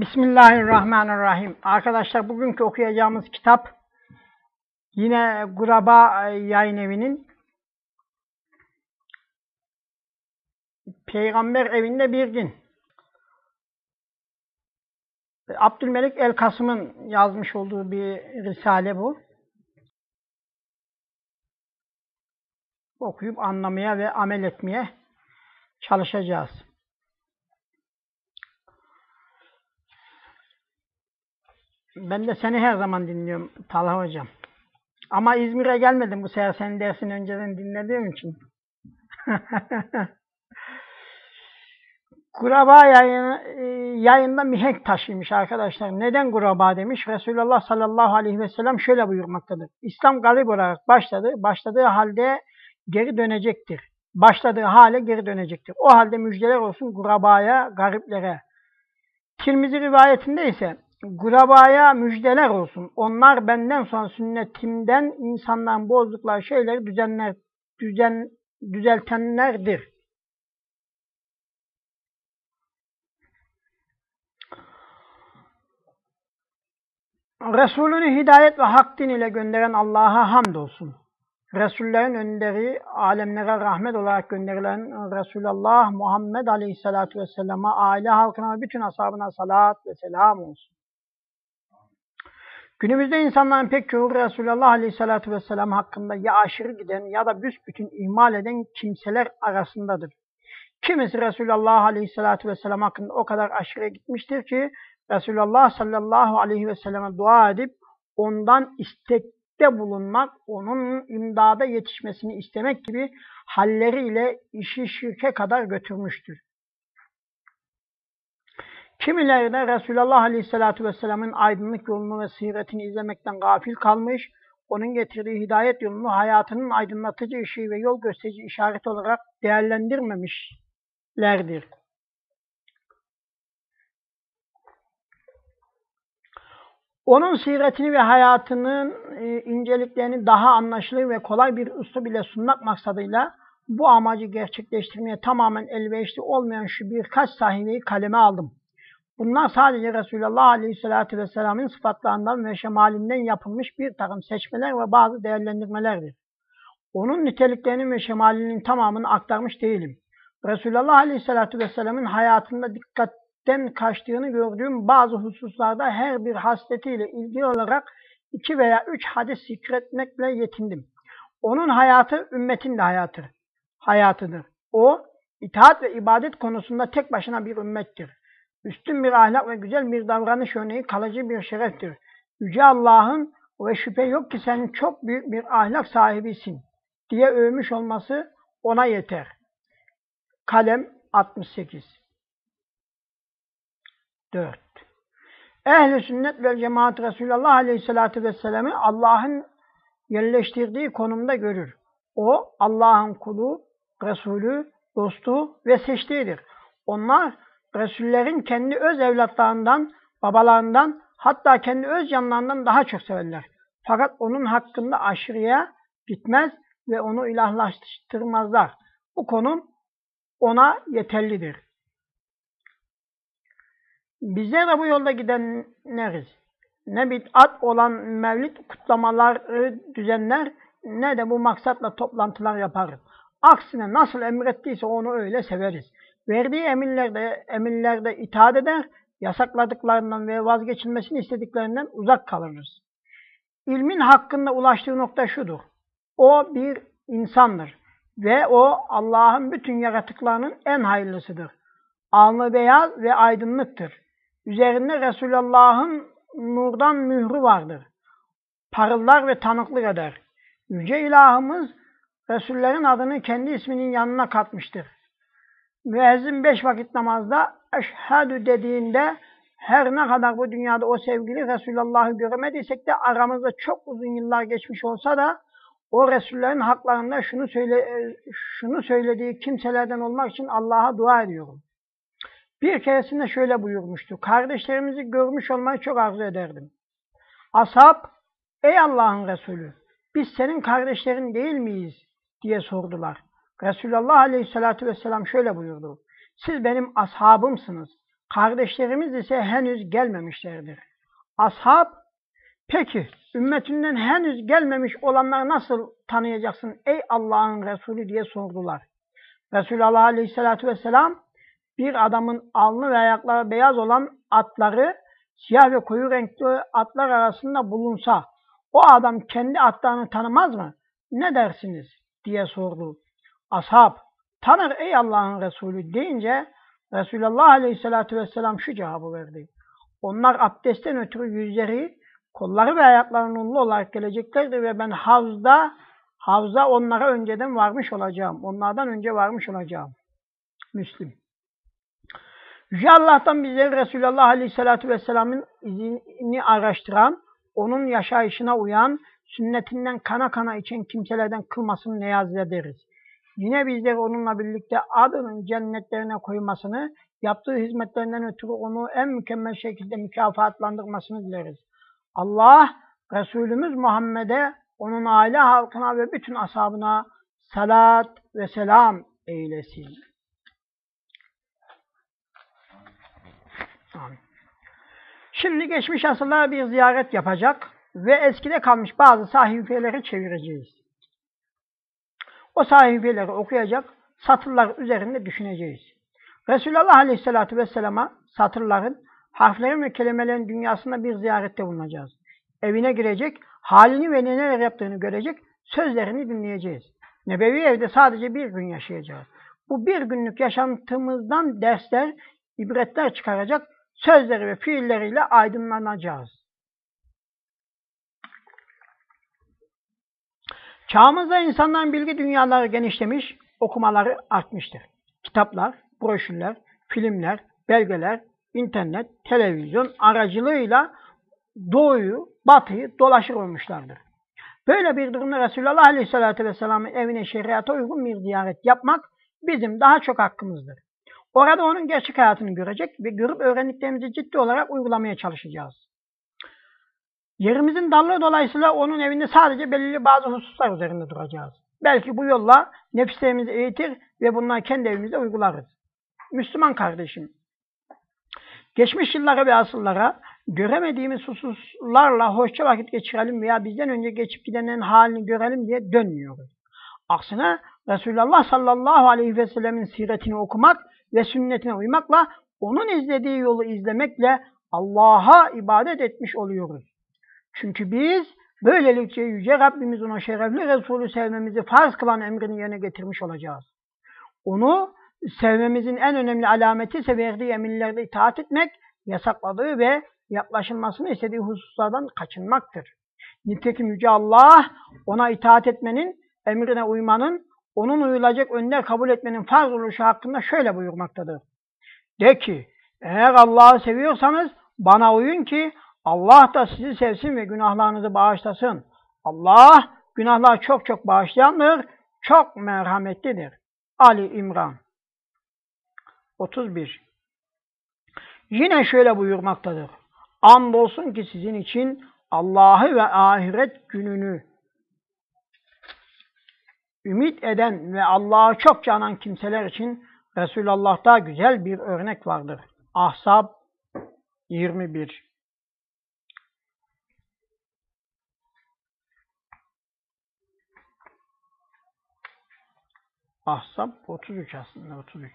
Bismillahirrahmanirrahim. Arkadaşlar bugünkü okuyacağımız kitap yine Guraba Yayın Evi'nin Peygamber Evinde Bir Gün. Abdülmelik El Kasım'ın yazmış olduğu bir risale bu. Okuyup anlamaya ve amel etmeye çalışacağız. Ben de seni her zaman dinliyorum Talha Hocam. Ama İzmir'e gelmedim bu sefer senin dersini önceden dinlediğim için. Kuraba yayını, e, yayında mihenk taşıymış arkadaşlar. Neden kuraba demiş? Resulullah sallallahu aleyhi ve sellem şöyle buyurmaktadır. İslam garip olarak başladı. Başladığı halde geri dönecektir. Başladığı hale geri dönecektir. O halde müjdeler olsun kurabaya, gariplere. Tirmizi rivayetinde ise Gurabaya müjdeler olsun. Onlar benden sonra sünnetimden insanların bozdukları şeyleri düzenler, düzen, düzeltenlerdir. Resulünü hidayet ve hak din ile gönderen Allah'a hamdolsun. Resullerin önderi, alemlere rahmet olarak gönderilen Resulullah Muhammed Aleyhisselatü Vesselam'a, aile halkına ve bütün ashabına salat ve selam olsun. Günümüzde insanların pek çoğu Resulullah Aleyhisselatü Vesselam hakkında ya aşırı giden ya da büsbütün ihmal eden kimseler arasındadır. Kimisi Resulullah Aleyhisselatü Vesselam hakkında o kadar aşırı gitmiştir ki Resulullah sallallahu aleyhi ve selleme dua edip ondan istekte bulunmak, onun imdada yetişmesini istemek gibi halleriyle işi şirke kadar götürmüştür. Kimileri de Resulullah Aleyhisselatü Vesselam'ın aydınlık yolunu ve siretini izlemekten gafil kalmış, onun getirdiği hidayet yolunu hayatının aydınlatıcı ışığı ve yol gösterici işaret olarak değerlendirmemişlerdir. Onun siretini ve hayatının e, inceliklerini daha anlaşılır ve kolay bir üslup ile sunmak maksadıyla bu amacı gerçekleştirmeye tamamen elverişli olmayan şu birkaç sahibeyi kaleme aldım. Bunlar sadece Resulullah Aleyhisselatü Vesselam'ın sıfatlarından ve şemalinden yapılmış bir takım seçmeler ve bazı değerlendirmelerdir. Onun niteliklerinin ve şemalinin tamamını aktarmış değilim. Resulullah Aleyhisselatü Vesselam'ın hayatında dikkatten kaçtığını gördüğüm bazı hususlarda her bir hasletiyle ilgili olarak iki veya üç hadis zikretmekle yetindim. Onun hayatı ümmetin de hayatı, hayatıdır. O, itaat ve ibadet konusunda tek başına bir ümmettir. Üstün bir ahlak ve güzel bir davranış örneği kalıcı bir şereftir. Yüce Allah'ın ve şüphe yok ki sen çok büyük bir ahlak sahibisin diye övmüş olması ona yeter. Kalem 68 4 Ehl-i sünnet ve cemaat Resulullah Aleyhisselatü Vesselam'ı Allah'ın yerleştirdiği konumda görür. O Allah'ın kulu, Resulü, dostu ve seçtiğidir. Onlar Resullerin kendi öz evlatlarından, babalarından, hatta kendi öz canlarından daha çok severler. Fakat onun hakkında aşırıya gitmez ve onu ilahlaştırmazlar. Bu konum ona yeterlidir. Bizler de bu yolda gidenleriz. Ne bid'at olan mevlid kutlamaları düzenler ne de bu maksatla toplantılar yaparız. Aksine nasıl emrettiyse onu öyle severiz. Verdiği emirlerde, emirlerde itaat eder, yasakladıklarından ve vazgeçilmesini istediklerinden uzak kalırız. İlmin hakkında ulaştığı nokta şudur. O bir insandır ve o Allah'ın bütün yaratıklarının en hayırlısıdır. Alnı beyaz ve aydınlıktır. Üzerinde Resulullah'ın nurdan mührü vardır. Parıldar ve tanıklık eder. Yüce ilahımız Resullerin adını kendi isminin yanına katmıştır müezzin beş vakit namazda eşhedü dediğinde her ne kadar bu dünyada o sevgili Resulullah'ı göremediysek de aramızda çok uzun yıllar geçmiş olsa da o Resullerin haklarında şunu söyle şunu söylediği kimselerden olmak için Allah'a dua ediyorum. Bir keresinde şöyle buyurmuştu. Kardeşlerimizi görmüş olmayı çok arzu ederdim. Ashab, ey Allah'ın Resulü, biz senin kardeşlerin değil miyiz? diye sordular. Resulullah Aleyhisselatü Vesselam şöyle buyurdu. Siz benim ashabımsınız. Kardeşlerimiz ise henüz gelmemişlerdir. Ashab, peki ümmetinden henüz gelmemiş olanları nasıl tanıyacaksın ey Allah'ın Resulü diye sordular. Resulullah Aleyhisselatü Vesselam bir adamın alnı ve ayakları beyaz olan atları siyah ve koyu renkli atlar arasında bulunsa o adam kendi atlarını tanımaz mı? Ne dersiniz? diye sordu. Ashab, tanır ey Allah'ın Resulü deyince Resulullah Aleyhisselatü Vesselam şu cevabı verdi. Onlar abdestten ötürü yüzleri, kolları ve ayakları nurlu olarak geleceklerdir ve ben havzda, havza onlara önceden varmış olacağım. Onlardan önce varmış olacağım. Müslim. Yüce Allah'tan bizleri Resulullah Aleyhisselatü Vesselam'ın izini araştıran, onun yaşayışına uyan, sünnetinden kana kana içen kimselerden kılmasını niyaz ederiz. Yine bizleri onunla birlikte adının cennetlerine koymasını, yaptığı hizmetlerinden ötürü onu en mükemmel şekilde mükafatlandırmasını dileriz. Allah, Resulümüz Muhammed'e, onun aile halkına ve bütün ashabına salat ve selam eylesin. Şimdi geçmiş asırlara bir ziyaret yapacak ve eskide kalmış bazı sahifeleri çevireceğiz. O sahifeleri okuyacak, satırlar üzerinde düşüneceğiz. Resulullah Aleyhisselatü Vesselam'a satırların, harflerin ve kelimelerin dünyasında bir ziyarette bulunacağız. Evine girecek, halini ve neler yaptığını görecek, sözlerini dinleyeceğiz. Nebevi evde sadece bir gün yaşayacağız. Bu bir günlük yaşantımızdan dersler, ibretler çıkaracak, sözleri ve fiilleriyle aydınlanacağız. Çağımızda insanların bilgi dünyaları genişlemiş, okumaları artmıştır. Kitaplar, broşürler, filmler, belgeler, internet, televizyon aracılığıyla doğuyu, batıyı dolaşır olmuşlardır. Böyle bir durumda Resulullah Aleyhisselatü Vesselam'ın evine şeriata uygun bir ziyaret yapmak bizim daha çok hakkımızdır. Orada onun gerçek hayatını görecek ve görüp öğrendiklerimizi ciddi olarak uygulamaya çalışacağız. Yerimizin darlığı dolayısıyla onun evinde sadece belirli bazı hususlar üzerinde duracağız. Belki bu yolla nefislerimizi eğitir ve bunları kendi evimizde uygularız. Müslüman kardeşim, geçmiş yıllara ve asıllara göremediğimiz hususlarla hoşça vakit geçirelim veya bizden önce geçip gidenlerin halini görelim diye dönmüyoruz. Aksine Resulullah sallallahu aleyhi ve sellemin siretini okumak ve sünnetine uymakla onun izlediği yolu izlemekle Allah'a ibadet etmiş oluyoruz. Çünkü biz böylelikle Yüce Rabbimizin o şerefli Resulü sevmemizi farz kılan emrini yerine getirmiş olacağız. Onu sevmemizin en önemli alameti ise verdiği emirlerde itaat etmek, yasakladığı ve yaklaşılmasını istediği hususlardan kaçınmaktır. Nitekim Yüce Allah ona itaat etmenin, emrine uymanın, onun uyulacak önler kabul etmenin farz oluşu hakkında şöyle buyurmaktadır. De ki, eğer Allah'ı seviyorsanız bana uyun ki Allah da sizi sevsin ve günahlarınızı bağışlasın. Allah günahlar çok çok bağışlayandır, çok merhametlidir. Ali İmran 31 Yine şöyle buyurmaktadır. Andolsun ki sizin için Allah'ı ve ahiret gününü ümit eden ve Allah'ı çok canan kimseler için Resulullah'ta güzel bir örnek vardır. Ahzab 21 Ahzab 33 aslında 33.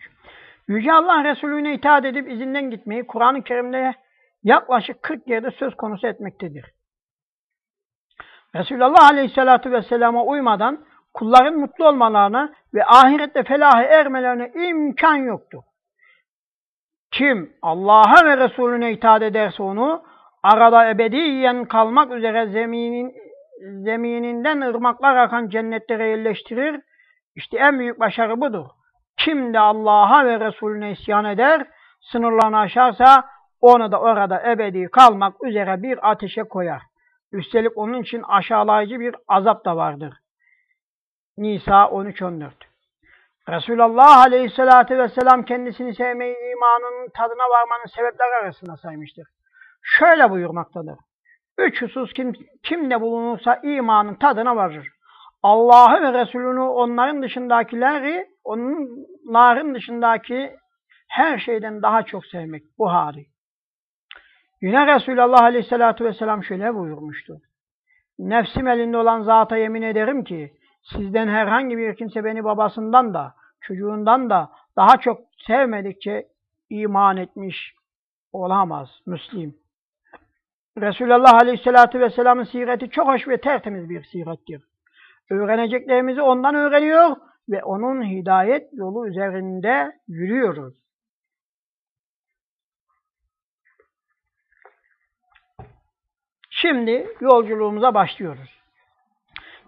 Yüce Allah Resulüne itaat edip izinden gitmeyi Kur'an-ı Kerim'de yaklaşık 40 yerde söz konusu etmektedir. Resulullah Aleyhisselatü Vesselam'a uymadan kulların mutlu olmalarına ve ahirette felaha ermelerine imkan yoktu. Kim Allah'a ve Resulüne itaat ederse onu arada ebediyen kalmak üzere zeminin zemininden ırmaklar akan cennetlere yerleştirir. İşte en büyük başarı budur. Kim de Allah'a ve Resulüne isyan eder, sınırlarını aşarsa onu da orada ebedi kalmak üzere bir ateşe koyar. Üstelik onun için aşağılayıcı bir azap da vardır. Nisa 13-14 Resulullah Aleyhisselatü Vesselam kendisini sevmeyi imanının tadına varmanın sebepleri arasında saymıştır. Şöyle buyurmaktadır. Üç husus kim, kimde bulunursa imanın tadına varır. Allah'ı ve Resulünü onların dışındakileri, onların dışındaki her şeyden daha çok sevmek. Buhari. Yine Resulullah Aleyhisselatü Vesselam şöyle buyurmuştu. Nefsim elinde olan zata yemin ederim ki sizden herhangi bir kimse beni babasından da çocuğundan da daha çok sevmedikçe iman etmiş olamaz. Müslim. Resulullah Aleyhisselatü Vesselam'ın sireti çok hoş ve tertemiz bir sirettir. Öğreneceklerimizi ondan öğreniyor ve onun hidayet yolu üzerinde yürüyoruz. Şimdi yolculuğumuza başlıyoruz.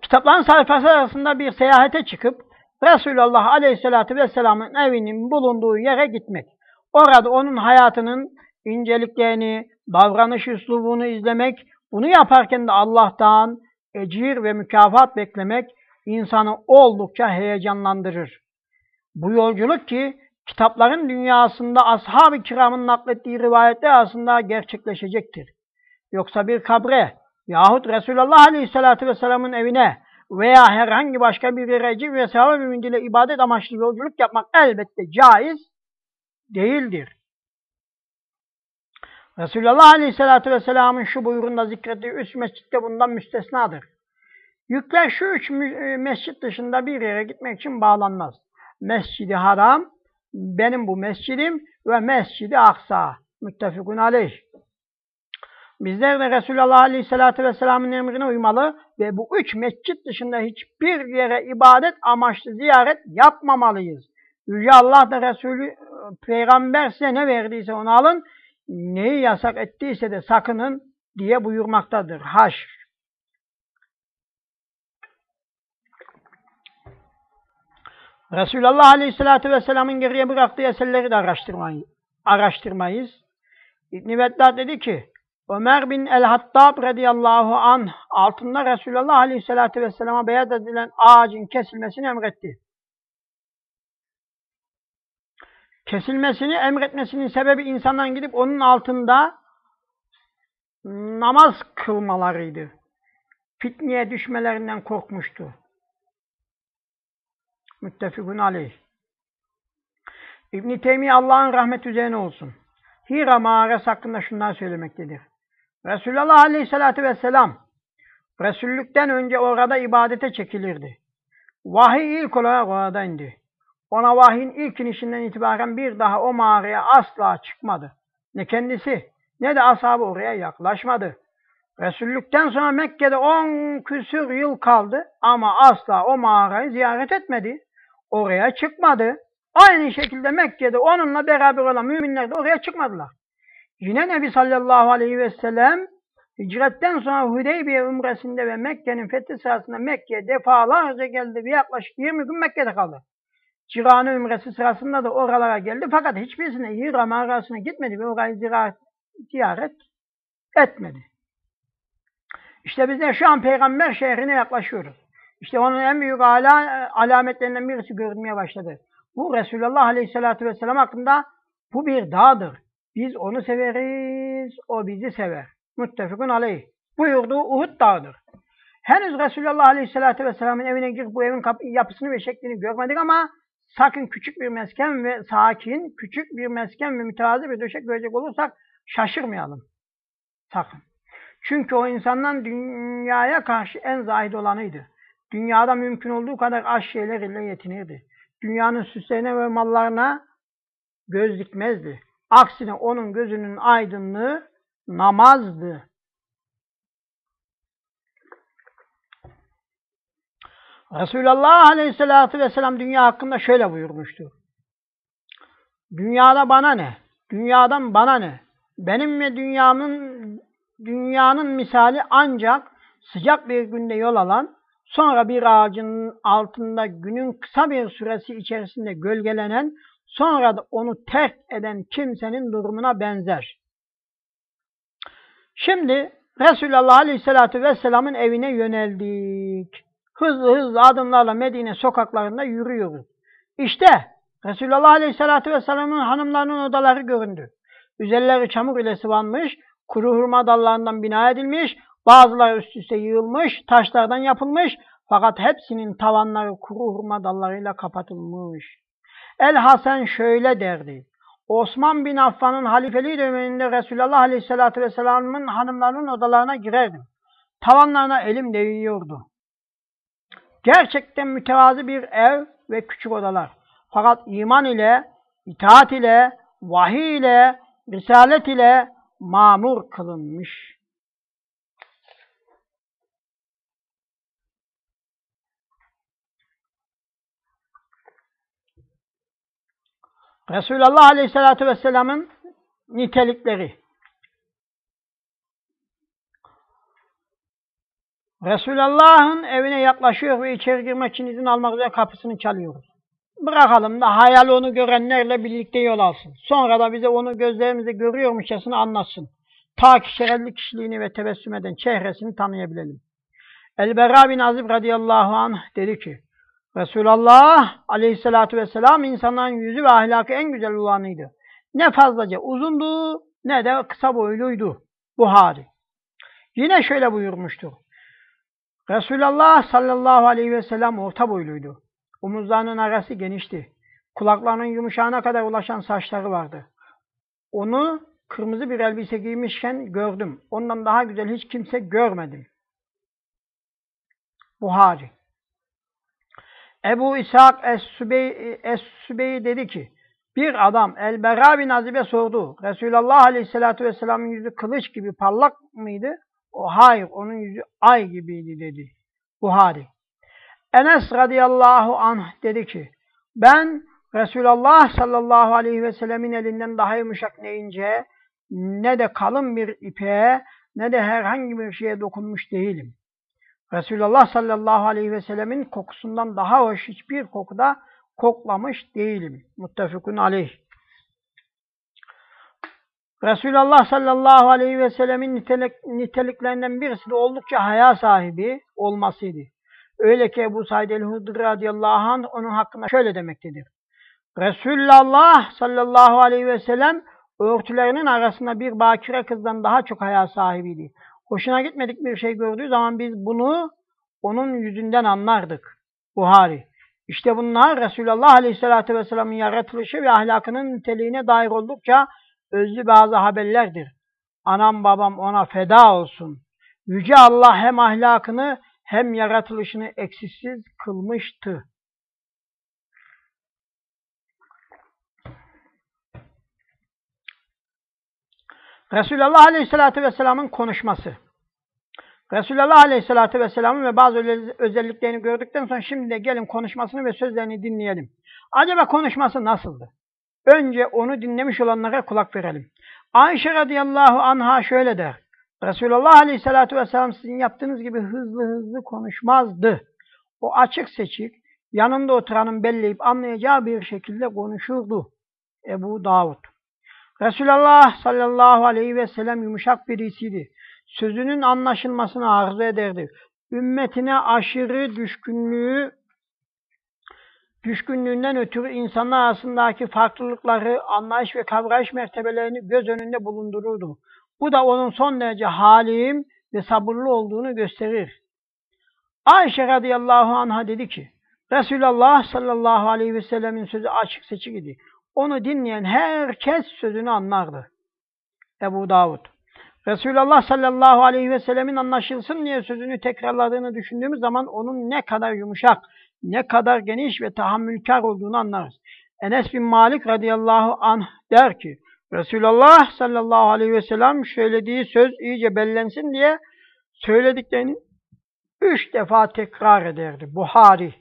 Kitapların sayfası arasında bir seyahate çıkıp Resulullah Aleyhisselatü Vesselam'ın evinin bulunduğu yere gitmek. Orada onun hayatının inceliklerini, davranış üslubunu izlemek, bunu yaparken de Allah'tan ecir ve mükafat beklemek insanı oldukça heyecanlandırır. Bu yolculuk ki kitapların dünyasında ashab-ı kiramın naklettiği rivayetler arasında gerçekleşecektir. Yoksa bir kabre yahut Resulullah Aleyhisselatü Vesselam'ın evine veya herhangi başka bir yere ve sevap ümidiyle ibadet amaçlı yolculuk yapmak elbette caiz değildir. Resulullah Aleyhisselatü Vesselam'ın şu buyruğunda zikrettiği üç mescitte bundan müstesnadır. Yükler şu üç e, mescit dışında bir yere gitmek için bağlanmaz. Mescidi Haram, benim bu mescidim ve Mescidi Aksa. Müttefikun aleyh. Bizler de Resulullah Aleyhisselatü Vesselam'ın emrine uymalı ve bu üç mescit dışında hiçbir yere ibadet amaçlı ziyaret yapmamalıyız. Yüce Allah da Resulü e, peygamber size ne verdiyse onu alın, neyi yasak ettiyse de sakının diye buyurmaktadır. Haşr. Resulullah Aleyhisselatü Vesselam'ın geriye bıraktığı eserleri de araştırmayız. İbn-i dedi ki, Ömer bin el-Hattab radıyallahu anh altında Resulullah Aleyhisselatü Vesselam'a beyaz edilen ağacın kesilmesini emretti. Kesilmesini emretmesinin sebebi insanların gidip onun altında namaz kılmalarıydı. Fitneye düşmelerinden korkmuştu. Müttefikun aleyh. İbn-i Allah'ın rahmet üzerine olsun. Hira mağarası hakkında şunlar söylemektedir. Resulullah Aleyhisselatü Vesselam Resullükten önce orada ibadete çekilirdi. Vahiy ilk olarak orada indi. Ona vahyin ilk inişinden itibaren bir daha o mağaraya asla çıkmadı. Ne kendisi ne de ashabı oraya yaklaşmadı. Resullükten sonra Mekke'de on küsür yıl kaldı ama asla o mağarayı ziyaret etmedi. Oraya çıkmadı. Aynı şekilde Mekke'de onunla beraber olan müminler de oraya çıkmadılar. Yine Nebi sallallahu aleyhi ve sellem hicretten sonra Hudeybiye umresinde ve Mekke'nin fethi sırasında Mekke'ye defalarca geldi ve yaklaşık 20 gün Mekke'de kaldı. Cirane ümresi sırasında da oralara geldi fakat hiçbirisine Hira mağarasına gitmedi ve orayı ziyaret, ziyaret etmedi. İşte biz de şu an peygamber şehrine yaklaşıyoruz. İşte onun en büyük ala, alametlerinden birisi görünmeye başladı. Bu Resulullah Aleyhisselatü Vesselam hakkında bu bir dağdır. Biz onu severiz, o bizi sever. Müttefikun aleyh. Buyurduğu Uhud dağıdır. Henüz Resulullah Aleyhisselatü Vesselam'ın evine girip bu evin yapısını ve şeklini görmedik ama sakın küçük bir mesken ve sakin, küçük bir mesken ve mütevazi bir döşek görecek olursak şaşırmayalım. Sakın. Çünkü o insandan dünyaya karşı en zahid olanıydı. Dünyada mümkün olduğu kadar az şeyler ile yetinirdi. Dünyanın süslerine ve mallarına göz dikmezdi. Aksine onun gözünün aydınlığı namazdı. Resulullah Aleyhisselatü Vesselam dünya hakkında şöyle buyurmuştu. Dünyada bana ne? Dünyadan bana ne? Benim ve dünyamın dünyanın misali ancak sıcak bir günde yol alan, sonra bir ağacın altında günün kısa bir süresi içerisinde gölgelenen, sonra da onu terk eden kimsenin durumuna benzer. Şimdi Resulullah Aleyhisselatü Vesselam'ın evine yöneldik. Hızlı hızlı adımlarla Medine sokaklarında yürüyoruz. İşte Resulullah Aleyhisselatü Vesselam'ın hanımlarının odaları göründü. Üzerleri çamur ile sıvanmış, kuru hurma dallarından bina edilmiş, bazıları üst üste yığılmış, taşlardan yapılmış fakat hepsinin tavanları kuru hurma dallarıyla kapatılmış. El Hasan şöyle derdi. Osman bin Affan'ın halifeliği döneminde Resulullah Aleyhisselatü Vesselam'ın hanımlarının odalarına girerdim. Tavanlarına elim değiyordu. Gerçekten mütevazı bir ev ve küçük odalar. Fakat iman ile, itaat ile, vahiy ile, risalet ile mamur kılınmış. Resulullah Aleyhisselatü Vesselam'ın nitelikleri. Resulullah'ın evine yaklaşıyor ve içeri girmek için izin almak üzere kapısını çalıyoruz. Bırakalım da hayal onu görenlerle birlikte yol alsın. Sonra da bize onu gözlerimizde görüyormuşçasına anlatsın. Ta ki şerefli kişiliğini ve tebessüm eden çehresini tanıyabilelim. El-Berra bin Azib radıyallahu anh dedi ki, Resulullah aleyhissalatu vesselam insanların yüzü ve ahlakı en güzel olanıydı. Ne fazlaca uzundu ne de kısa boyluydu. Buhari. Yine şöyle buyurmuştur. Resulullah sallallahu aleyhi ve sellem orta boyluydu. Omuzlarının arası genişti. Kulaklarının yumuşağına kadar ulaşan saçları vardı. Onu kırmızı bir elbise giymişken gördüm. Ondan daha güzel hiç kimse görmedim. Buhari. Ebu İshak Es-Sübey Es dedi ki, bir adam El-Berra bin Azib'e sordu. Resulullah Aleyhisselatü Vesselam'ın yüzü kılıç gibi parlak mıydı? O hayır, onun yüzü ay gibiydi dedi. Buhari. Enes radıyallahu anh dedi ki, ben Resulullah sallallahu aleyhi ve sellemin elinden daha yumuşak ne ince, ne de kalın bir ipe, ne de herhangi bir şeye dokunmuş değilim. Resulullah sallallahu aleyhi ve sellemin kokusundan daha hoş hiçbir kokuda koklamış değilim. Muttefakun aleyh. Resulullah sallallahu aleyhi ve sellemin nitelik, niteliklerinden birisi de oldukça haya sahibi olmasıydı. Öyle ki Ebu Said el-Hudri radıyallahu anh onun hakkında şöyle demektedir. Resulullah sallallahu aleyhi ve sellem örtülerinin arasında bir bakire kızdan daha çok haya sahibiydi. Hoşuna gitmedik bir şey gördüğü zaman biz bunu onun yüzünden anlardık. Buhari. İşte bunlar Resulullah Aleyhisselatü Vesselam'ın yaratılışı ve ahlakının niteliğine dair oldukça özlü bazı haberlerdir. Anam babam ona feda olsun. Yüce Allah hem ahlakını hem yaratılışını eksiksiz kılmıştı. Resulullah Aleyhisselatü Vesselam'ın konuşması. Resulullah Aleyhisselatü Vesselam'ın ve bazı özelliklerini gördükten sonra şimdi de gelin konuşmasını ve sözlerini dinleyelim. Acaba konuşması nasıldı? Önce onu dinlemiş olanlara kulak verelim. Ayşe radıyallahu anha şöyle der. Resulullah aleyhissalatü vesselam sizin yaptığınız gibi hızlı hızlı konuşmazdı. O açık seçik, yanında oturanın belleyip anlayacağı bir şekilde konuşurdu. Ebu Davud. Resulullah sallallahu aleyhi ve sellem yumuşak birisiydi. Sözünün anlaşılmasını arzu ederdi. Ümmetine aşırı düşkünlüğü düşkünlüğünden ötürü insanlar arasındaki farklılıkları, anlayış ve kavrayış mertebelerini göz önünde bulundururdu. Bu da onun son derece halim ve sabırlı olduğunu gösterir. Ayşe radıyallahu anha dedi ki, Resulullah sallallahu aleyhi ve sellemin sözü açık seçik idi. Onu dinleyen herkes sözünü anlardı. Ebu Davud. Resulullah sallallahu aleyhi ve sellemin anlaşılsın diye sözünü tekrarladığını düşündüğümüz zaman onun ne kadar yumuşak, ne kadar geniş ve tahammülkar olduğunu anlarız. Enes bin Malik radıyallahu anh der ki, Resulullah sallallahu aleyhi ve sellem söylediği söz iyice bellensin diye söylediklerini üç defa tekrar ederdi. Buhari.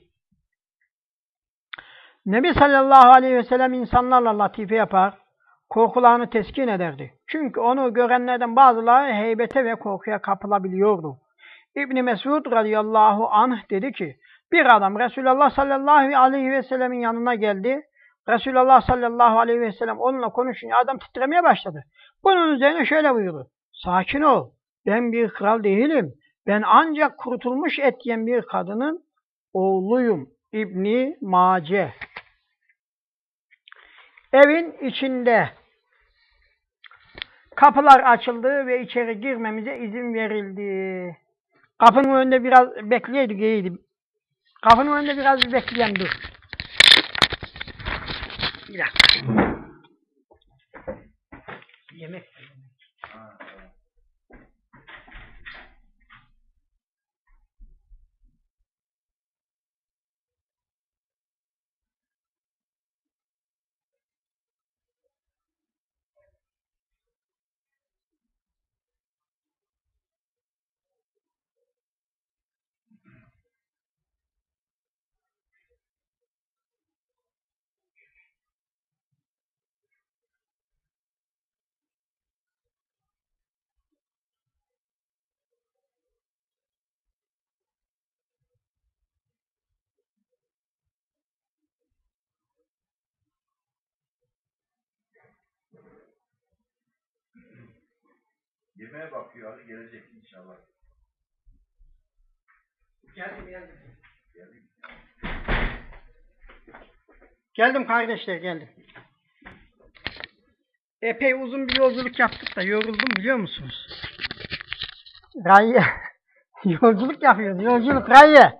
Nebi sallallahu aleyhi ve sellem insanlarla latife yapar, korkularını teskin ederdi. Çünkü onu görenlerden bazıları heybete ve korkuya kapılabiliyordu. İbni Mesud radıyallahu anh dedi ki, bir adam Resulullah sallallahu aleyhi ve sellemin yanına geldi. Resulullah sallallahu aleyhi ve sellem onunla konuşunca adam titremeye başladı. Bunun üzerine şöyle buyurdu. Sakin ol. Ben bir kral değilim. Ben ancak kurutulmuş et yiyen bir kadının oğluyum. İbni Mace. Evin içinde kapılar açıldı ve içeri girmemize izin verildi. Kapının önünde biraz bekleyeydik iyiydi. Kapının önünde biraz bir bekleyeyim dur. Bir dakika. Yemek. Ha. Yemeğe bakıyor Ali gelecek inşallah. Geldim geldim. Geldi. Geldim kardeşler geldim. Epey uzun bir yolculuk yaptık da yoruldum biliyor musunuz? Rayye. yolculuk yapıyoruz. Yolculuk Rayye.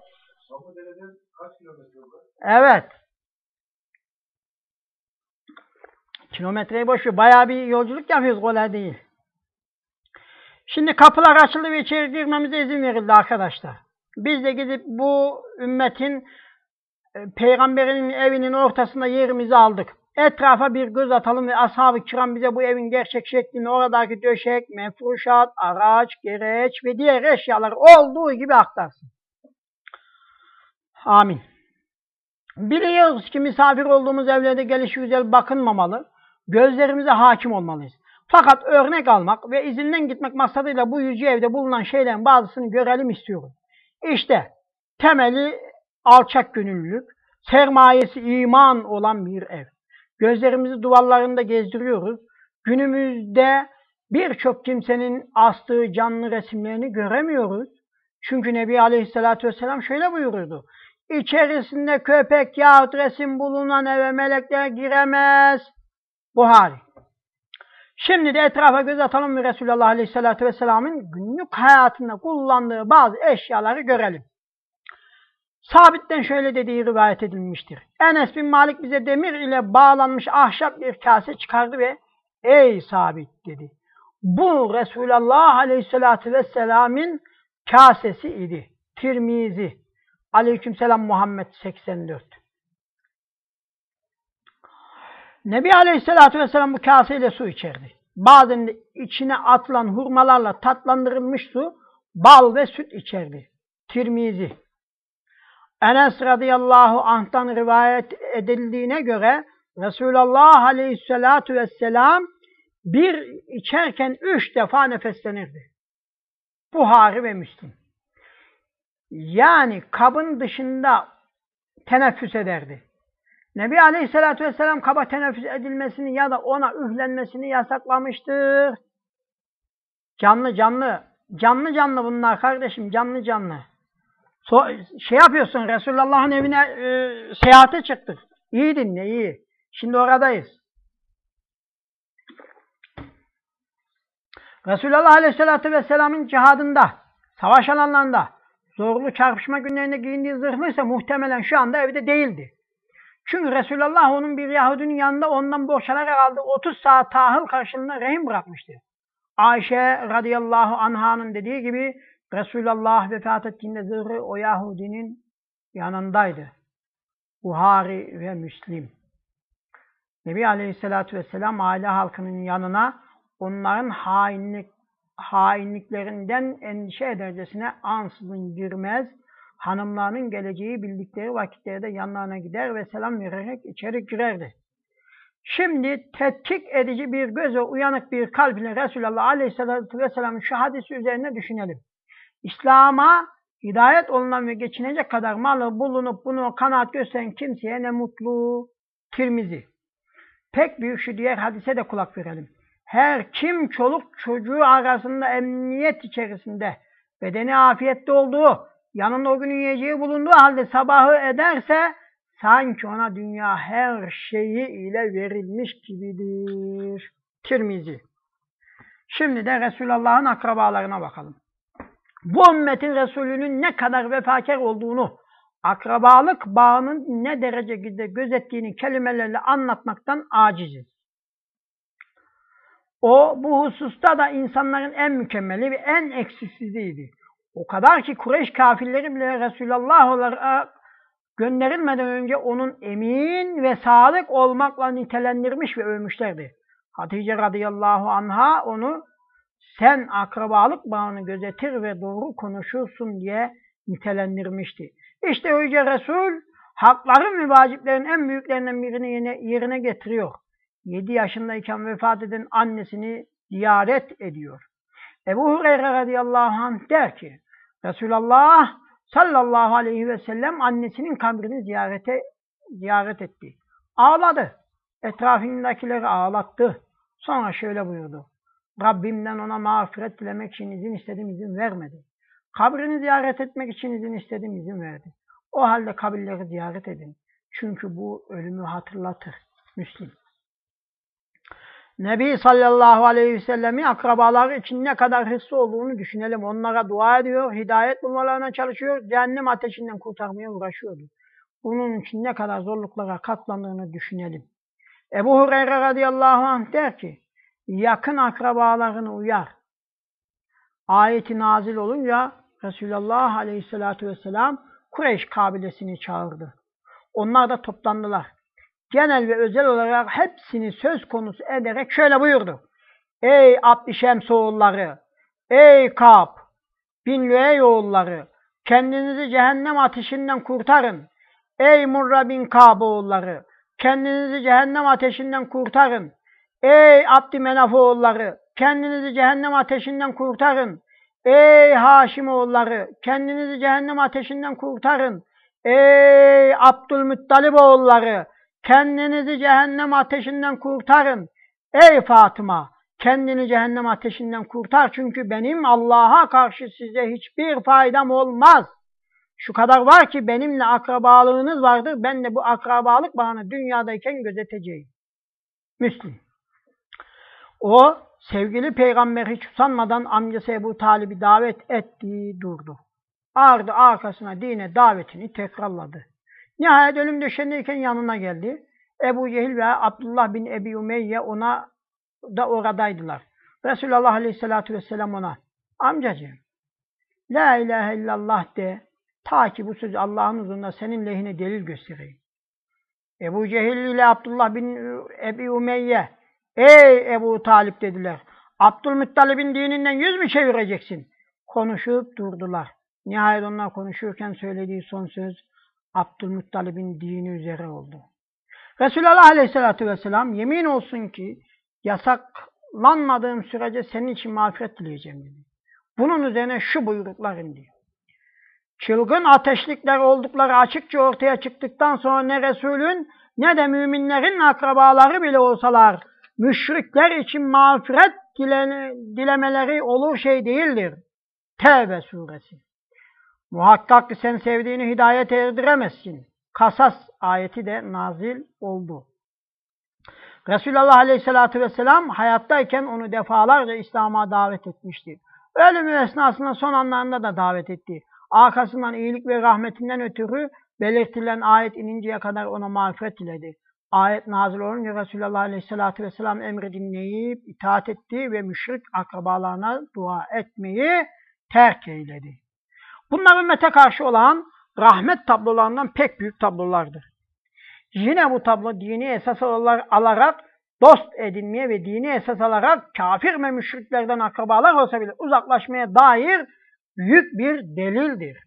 Evet. Kilometreyi boş ver. Bayağı bir yolculuk yapıyoruz. Kolay değil. Şimdi kapılar açıldı ve içeri girmemize izin verildi arkadaşlar. Biz de gidip bu ümmetin e, peygamberinin evinin ortasında yerimizi aldık. Etrafa bir göz atalım ve ashab-ı kiram bize bu evin gerçek şeklini, oradaki döşek, mefruşat, araç, gereç ve diğer eşyalar olduğu gibi aktarsın. Amin. Biliyoruz ki misafir olduğumuz evlerde gelişi güzel bakınmamalı, gözlerimize hakim olmalıyız. Fakat örnek almak ve izinden gitmek maksadıyla bu yüce evde bulunan şeylerin bazısını görelim istiyorum. İşte temeli alçak gönüllülük, sermayesi iman olan bir ev. Gözlerimizi duvarlarında gezdiriyoruz. Günümüzde birçok kimsenin astığı canlı resimlerini göremiyoruz. Çünkü Nebi Aleyhisselatü Vesselam şöyle buyururdu. İçerisinde köpek yahut resim bulunan eve melekler giremez. Buhari. Şimdi de etrafa göz atalım ve Resulullah Aleyhisselatü Vesselam'ın günlük hayatında kullandığı bazı eşyaları görelim. Sabit'ten şöyle dediği rivayet edilmiştir. Enes bin Malik bize demir ile bağlanmış ahşap bir kase çıkardı ve Ey Sabit dedi. Bu Resulullah Aleyhisselatü Vesselam'ın kasesi idi. Tirmizi. Aleykümselam Muhammed 84. Nebi Aleyhisselatü Vesselam bu kaseyle su içerdi. Bazen içine atılan hurmalarla tatlandırılmış su, bal ve süt içerdi. Tirmizi. Enes radıyallahu anh'tan rivayet edildiğine göre Resulullah aleyhissalatu vesselam bir içerken üç defa nefeslenirdi. Buhari ve Müslim. Yani kabın dışında teneffüs ederdi. Nebi Aleyhisselatü Vesselam kaba teneffüs edilmesini ya da ona üflenmesini yasaklamıştır. Canlı canlı, canlı canlı bunlar kardeşim, canlı canlı. So şey yapıyorsun, Resulullah'ın evine e, seyahate çıktık. İyi dinle, iyi. Şimdi oradayız. Resulullah Aleyhisselatü Vesselam'ın cihadında, savaş alanlarında, zorlu çarpışma günlerinde giyindiği zırhlıysa muhtemelen şu anda evde değildi. Çünkü Resulullah onun bir Yahudinin yanında ondan boşanarak aldığı 30 saat tahıl karşılığında rehin bırakmıştı. Ayşe radıyallahu anh'ın dediği gibi Resulullah vefat ettiğinde zırhı o Yahudinin yanındaydı. Buhari ve Müslim. Nebi Aleyhisselatü Vesselam aile halkının yanına onların hainlik, hainliklerinden endişe edercesine ansızın girmez, hanımlarının geleceği bildikleri vakitlerde yanlarına gider ve selam vererek içeri girerdi. Şimdi tetkik edici bir göze uyanık bir kalp ile Resulullah Aleyhisselatü Vesselam'ın şu hadisi üzerine düşünelim. İslam'a hidayet olunan ve geçinecek kadar malı bulunup bunu kanaat gösteren kimseye ne mutlu. Tirmizi. Pek büyük şu diğer hadise de kulak verelim. Her kim çoluk çocuğu arasında emniyet içerisinde bedeni afiyette olduğu, yanında o günün yiyeceği bulunduğu halde sabahı ederse sanki ona dünya her şeyi ile verilmiş gibidir. Tirmizi. Şimdi de Resulullah'ın akrabalarına bakalım. Bu ümmetin Resulünün ne kadar vefakar olduğunu, akrabalık bağının ne derecede gözettiğini kelimelerle anlatmaktan aciziz. O bu hususta da insanların en mükemmeli ve en eksiksiziydi. O kadar ki Kureyş kafirleri bile Resulullah olarak gönderilmeden önce onun emin ve sadık olmakla nitelendirmiş ve övmüşlerdi. Hatice radıyallahu anha onu sen akrabalık bağını gözetir ve doğru konuşursun diye nitelendirmişti. İşte Yüce Resul hakların ve vaciplerin en büyüklerinden birini yerine, yerine getiriyor. 7 yaşındayken vefat eden annesini ziyaret ediyor. Ebu Hureyre radıyallahu anh der ki Resulullah sallallahu aleyhi ve sellem annesinin kabrini ziyarete ziyaret etti. Ağladı. Etrafındakileri ağlattı. Sonra şöyle buyurdu. Rabbimden ona mağfiret dilemek için izin istedim, izin vermedi. Kabrini ziyaret etmek için izin istedim, izin verdi. O halde kabirleri ziyaret edin. Çünkü bu ölümü hatırlatır. Müslim. Nebi sallallahu aleyhi ve sellemi akrabaları için ne kadar hırslı olduğunu düşünelim. Onlara dua ediyor, hidayet bulmalarına çalışıyor, cehennem ateşinden kurtarmaya uğraşıyordu. Bunun için ne kadar zorluklara katlandığını düşünelim. Ebu Hureyre radıyallahu anh der ki, yakın akrabalarını uyar. Ayeti nazil olunca Resulullah aleyhissalatu vesselam Kureyş kabilesini çağırdı. Onlar da toplandılar. Genel ve özel olarak hepsini söz konusu ederek şöyle buyurdu. Ey Abdişems oğulları, ey Kab, bin Lüey oğulları, kendinizi cehennem ateşinden kurtarın. Ey Murra bin Kab oğulları, kendinizi cehennem ateşinden kurtarın. Ey Abdümenaf oğulları, kendinizi cehennem ateşinden kurtarın. Ey Haşim oğulları, kendinizi cehennem ateşinden kurtarın. Ey Abdülmuttalib oğulları, kendinizi cehennem ateşinden kurtarın. Ey Fatıma, kendini cehennem ateşinden kurtar çünkü benim Allah'a karşı size hiçbir faydam olmaz. Şu kadar var ki benimle akrabalığınız vardır, ben de bu akrabalık bağını dünyadayken gözeteceğim. Müslim. O sevgili peygamber hiç usanmadan amcası Ebu Talib'i davet etti, durdu. Ardı arkasına dine davetini tekrarladı. Nihayet ölüm döşeğindeyken yanına geldi. Ebu Cehil ve Abdullah bin Ebi Umeyye ona da oradaydılar. Resulullah Aleyhisselatü Vesselam ona, amcacığım, La ilahe illallah de, ta ki bu sözü Allah'ın huzurunda senin lehine delil göstereyim. Ebu Cehil ile Abdullah bin Ebi Umeyye, ey Ebu Talip dediler, Abdülmuttalib'in dininden yüz mü çevireceksin? Konuşup durdular. Nihayet onlar konuşurken söylediği son söz, Abdülmuttalib'in dini üzere oldu. Resulullah Aleyhisselatü Vesselam yemin olsun ki yasaklanmadığım sürece senin için mağfiret dileyeceğim dedi. Bunun üzerine şu buyruklar indi. Çılgın ateşlikler oldukları açıkça ortaya çıktıktan sonra ne Resulün ne de müminlerin akrabaları bile olsalar müşrikler için mağfiret dilemeleri olur şey değildir. Tevbe suresi. Muhakkak ki sen sevdiğini hidayet erdiremezsin. Kasas ayeti de nazil oldu. Resulullah Aleyhisselatü Vesselam hayattayken onu defalarca İslam'a davet etmişti. Ölümü esnasında son anlarında da davet etti. Arkasından iyilik ve rahmetinden ötürü belirtilen ayet ininceye kadar ona mağfiret diledi. Ayet nazil olunca Resulullah Aleyhisselatü Vesselam emri dinleyip itaat etti ve müşrik akrabalarına dua etmeyi terk eyledi. Bunlar ümmete karşı olan rahmet tablolarından pek büyük tablolardır. Yine bu tablo dini esas alarak dost edinmeye ve dini esas alarak kafir ve müşriklerden akrabalar olsa bile uzaklaşmaya dair büyük bir delildir.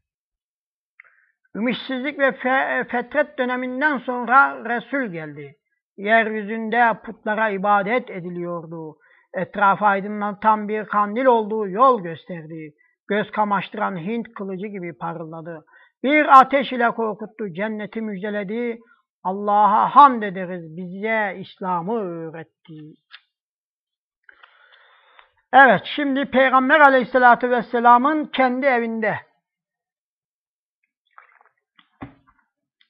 Ümitsizlik ve fe fetret döneminden sonra Resul geldi. Yeryüzünde putlara ibadet ediliyordu. Etrafı aydınlatan bir kandil olduğu yol gösterdi. Göz kamaştıran Hint kılıcı gibi parıldadı. Bir ateş ile korkuttu, cenneti müjdeledi. Allah'a hamd ederiz, bize İslam'ı öğretti. Evet, şimdi Peygamber aleyhissalatü vesselamın kendi evinde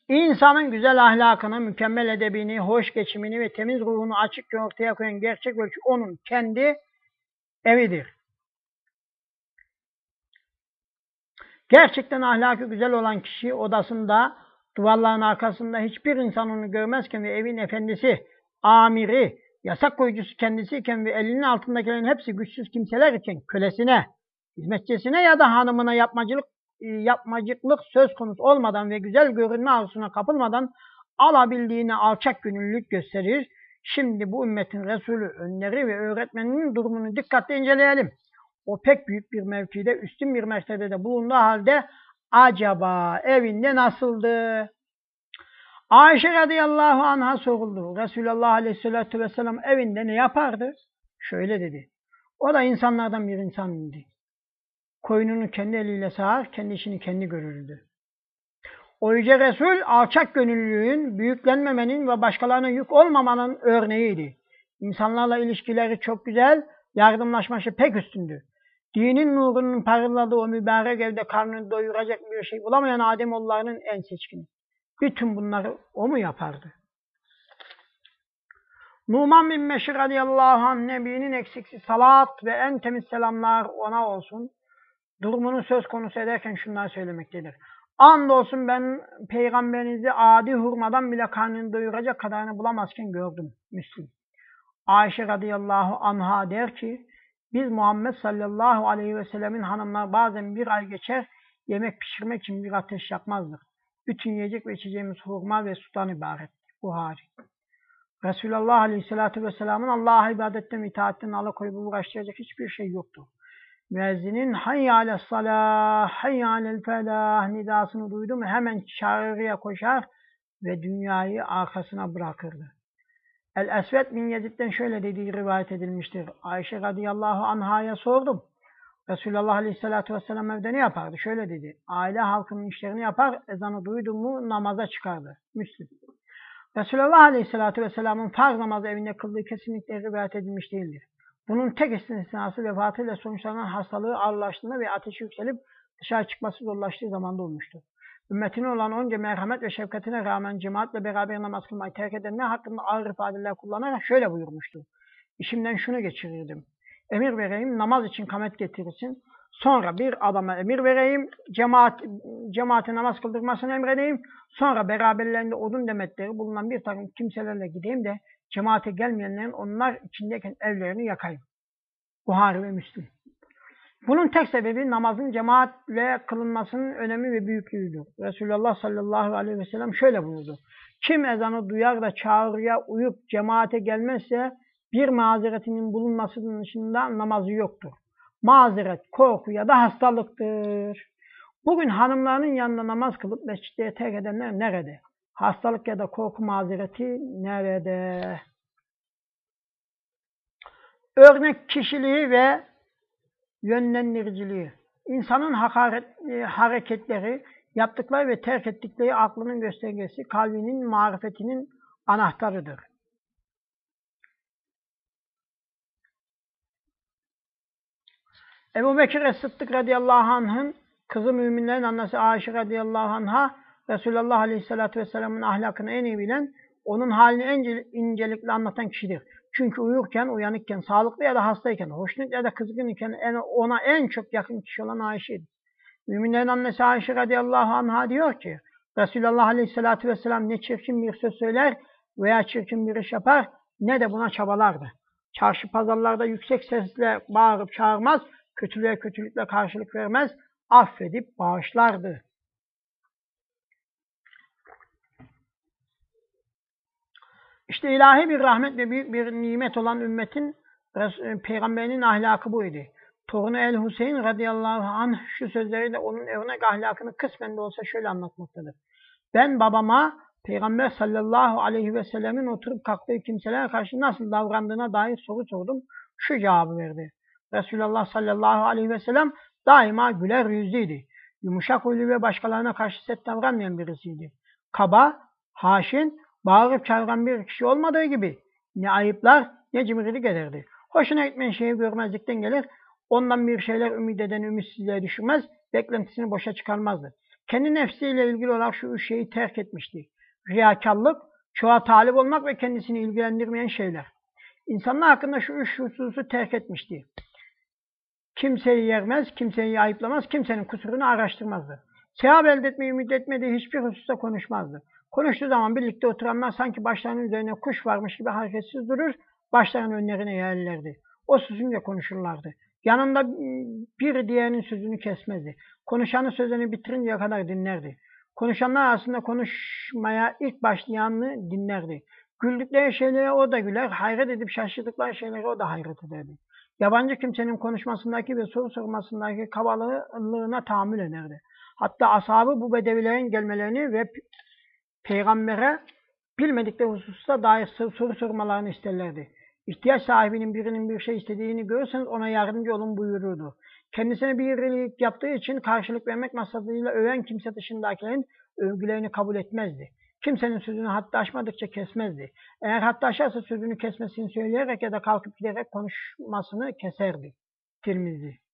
İnsanın güzel ahlakını, mükemmel edebini, hoş geçimini ve temiz ruhunu açıkça ortaya koyan gerçek ölçü onun kendi evidir. Gerçekten ahlakı güzel olan kişi odasında, duvarların arkasında hiçbir insan onu görmezken ve evin efendisi, amiri, yasak koyucusu kendisiyken ve elinin altındakilerin hepsi güçsüz kimseler için kölesine, hizmetçisine ya da hanımına yapmacılık e, yapmacıklık söz konusu olmadan ve güzel görünme arzusuna kapılmadan alabildiğine alçak gönüllülük gösterir. Şimdi bu ümmetin Resulü, önleri ve öğretmeninin durumunu dikkatle inceleyelim. O pek büyük bir mevkide, üstün bir mertebede bulunduğu halde acaba evinde nasıldı? Ayşe radıyallahu anh'a soruldu. Resulullah aleyhissalatü vesselam evinde ne yapardı? Şöyle dedi. O da insanlardan bir insandı. Koyununu kendi eliyle sağar, kendi işini kendi görürdü. O yüce Resul alçak gönüllülüğün, büyüklenmemenin ve başkalarına yük olmamanın örneğiydi. İnsanlarla ilişkileri çok güzel, yardımlaşması pek üstündü. Dinin nurunun parıldadığı o mübarek evde karnını doyuracak bir şey bulamayan Ademoğullarının en seçkini. Bütün bunları o mu yapardı? Numan bin Meşir radıyallahu anh Nebi'nin eksiksiz salat ve en temiz selamlar ona olsun. Durumunu söz konusu ederken şunları söylemektedir. Andolsun ben peygamberinizi adi hurmadan bile karnını doyuracak kadarını bulamazken gördüm. Müslüm. Ayşe radıyallahu anha der ki, biz Muhammed sallallahu aleyhi ve sellemin hanımlar bazen bir ay geçer yemek pişirmek için bir ateş yakmazdık. Bütün yiyecek ve içeceğimiz hurma ve sudan ibaret. Buhari. Resulullah aleyhissalatü vesselamın Allah'a ibadetten ve itaatten alıkoyup uğraştıracak hiçbir şey yoktu. Müezzinin hayy ales salah, hayy alel nidasını duydu mu hemen çağrıya koşar ve dünyayı arkasına bırakırdı. El-Esved bin Yezid'den şöyle dediği rivayet edilmiştir. Ayşe radıyallahu anhaya sordum. Resulullah aleyhissalatü vesselam evde ne yapardı? Şöyle dedi. Aile halkının işlerini yapar, ezanı duydu mu namaza çıkardı. Müslüm. Resulullah aleyhissalatü vesselamın farz namazı evinde kıldığı kesinlikle rivayet edilmiş değildir. Bunun tek istisnası vefatıyla sonuçlanan hastalığı ağırlaştığında ve ateşi yükselip dışarı çıkması zorlaştığı zamanda olmuştu. Ümmetine olan onca merhamet ve şefkatine rağmen cemaatle beraber namaz kılmayı terk edenler hakkında ağır ifadeler kullanarak şöyle buyurmuştu. İşimden şunu geçirirdim. Emir vereyim, namaz için kamet getirirsin. Sonra bir adama emir vereyim, cemaat, cemaate namaz kıldırmasını emredeyim. Sonra beraberlerinde odun demetleri bulunan bir takım kimselerle gideyim de cemaate gelmeyenlerin onlar içindeyken evlerini yakayım. Buhari ve Müslim. Bunun tek sebebi namazın cemaatle kılınmasının önemi ve büyüklüğüdür. Resulullah sallallahu aleyhi ve sellem şöyle buyurdu. Kim ezanı duyar da çağrıya uyup cemaate gelmezse bir mazeretinin bulunmasının dışında namazı yoktur. Mazeret, korku ya da hastalıktır. Bugün hanımlarının yanında namaz kılıp mescitte terk edenler nerede? Hastalık ya da korku mazereti nerede? Örnek kişiliği ve yönlendiriciliği. İnsanın hakaret, e, hareketleri, yaptıkları ve terk ettikleri aklının göstergesi, kalbinin marifetinin anahtarıdır. Ebu Bekir Es-Sıddık radıyallahu anh'ın kızı müminlerin annesi Ayşe radıyallahu anh'a Resulullah aleyhissalatü vesselamın ahlakını en iyi bilen, onun halini en incelikle anlatan kişidir. Çünkü uyurken, uyanıkken, sağlıklı ya da hastayken, hoşnut ya da kızgın iken ona en çok yakın kişi olan Ayşe'dir. Müminlerin annesi Ayşe radıyallahu anh'a diyor ki, Resulullah aleyhissalatü vesselam ne çirkin bir söz söyler veya çirkin bir iş yapar ne de buna çabalardı. Çarşı pazarlarda yüksek sesle bağırıp çağırmaz, kötülüğe kötülükle karşılık vermez, affedip bağışlardı. İşte ilahi bir rahmet ve büyük bir nimet olan ümmetin e, peygamberinin ahlakı buydu. Torunu El Hüseyin radıyallahu anh şu sözleriyle onun örnek ahlakını kısmen de olsa şöyle anlatmaktadır. Ben babama Peygamber sallallahu aleyhi ve sellemin oturup kalktığı kimselere karşı nasıl davrandığına dair soru sordum. Şu cevabı verdi. Resulullah sallallahu aleyhi ve sellem daima güler yüzlüydü. Yumuşak huylu ve başkalarına karşı set davranmayan birisiydi. Kaba, haşin, bağırıp çağıran bir kişi olmadığı gibi ne ayıplar ne cimrilik ederdi. Hoşuna gitmeyen şeyi görmezlikten gelir, ondan bir şeyler ümit eden ümitsizliğe düşürmez, beklentisini boşa çıkarmazdı. Kendi nefsiyle ilgili olarak şu üç şeyi terk etmişti. Riyakarlık, çoğa talip olmak ve kendisini ilgilendirmeyen şeyler. İnsanlar hakkında şu üç hususu terk etmişti. Kimseyi yermez, kimseyi ayıplamaz, kimsenin kusurunu araştırmazdı. Sevap elde etmeyi ümit etmediği hiçbir hususta konuşmazdı. Konuştuğu zaman birlikte oturanlar sanki başlarının üzerine kuş varmış gibi hareketsiz durur, Başlarını önlerine yerlerdi. O susunca konuşurlardı. Yanında bir diğerinin sözünü kesmezdi. Konuşanın sözünü bitirinceye kadar dinlerdi. Konuşanlar arasında konuşmaya ilk başlayanını dinlerdi. Güldükleri şeylere o da güler, hayret edip şaşırdıkları şeylere o da hayret ederdi. Yabancı kimsenin konuşmasındaki ve soru sormasındaki kabalığına tahammül ederdi. Hatta ashabı bu bedevilerin gelmelerini ve peygambere bilmedikleri hususta dair soru sormalarını isterlerdi. İhtiyaç sahibinin birinin bir şey istediğini görürseniz ona yardımcı olun buyururdu. Kendisine bir iyilik yaptığı için karşılık vermek maksadıyla öven kimse dışındakilerin övgülerini kabul etmezdi. Kimsenin sözünü hatta aşmadıkça kesmezdi. Eğer hatta aşarsa sözünü kesmesini söyleyerek ya da kalkıp giderek konuşmasını keserdi. Tirmizi.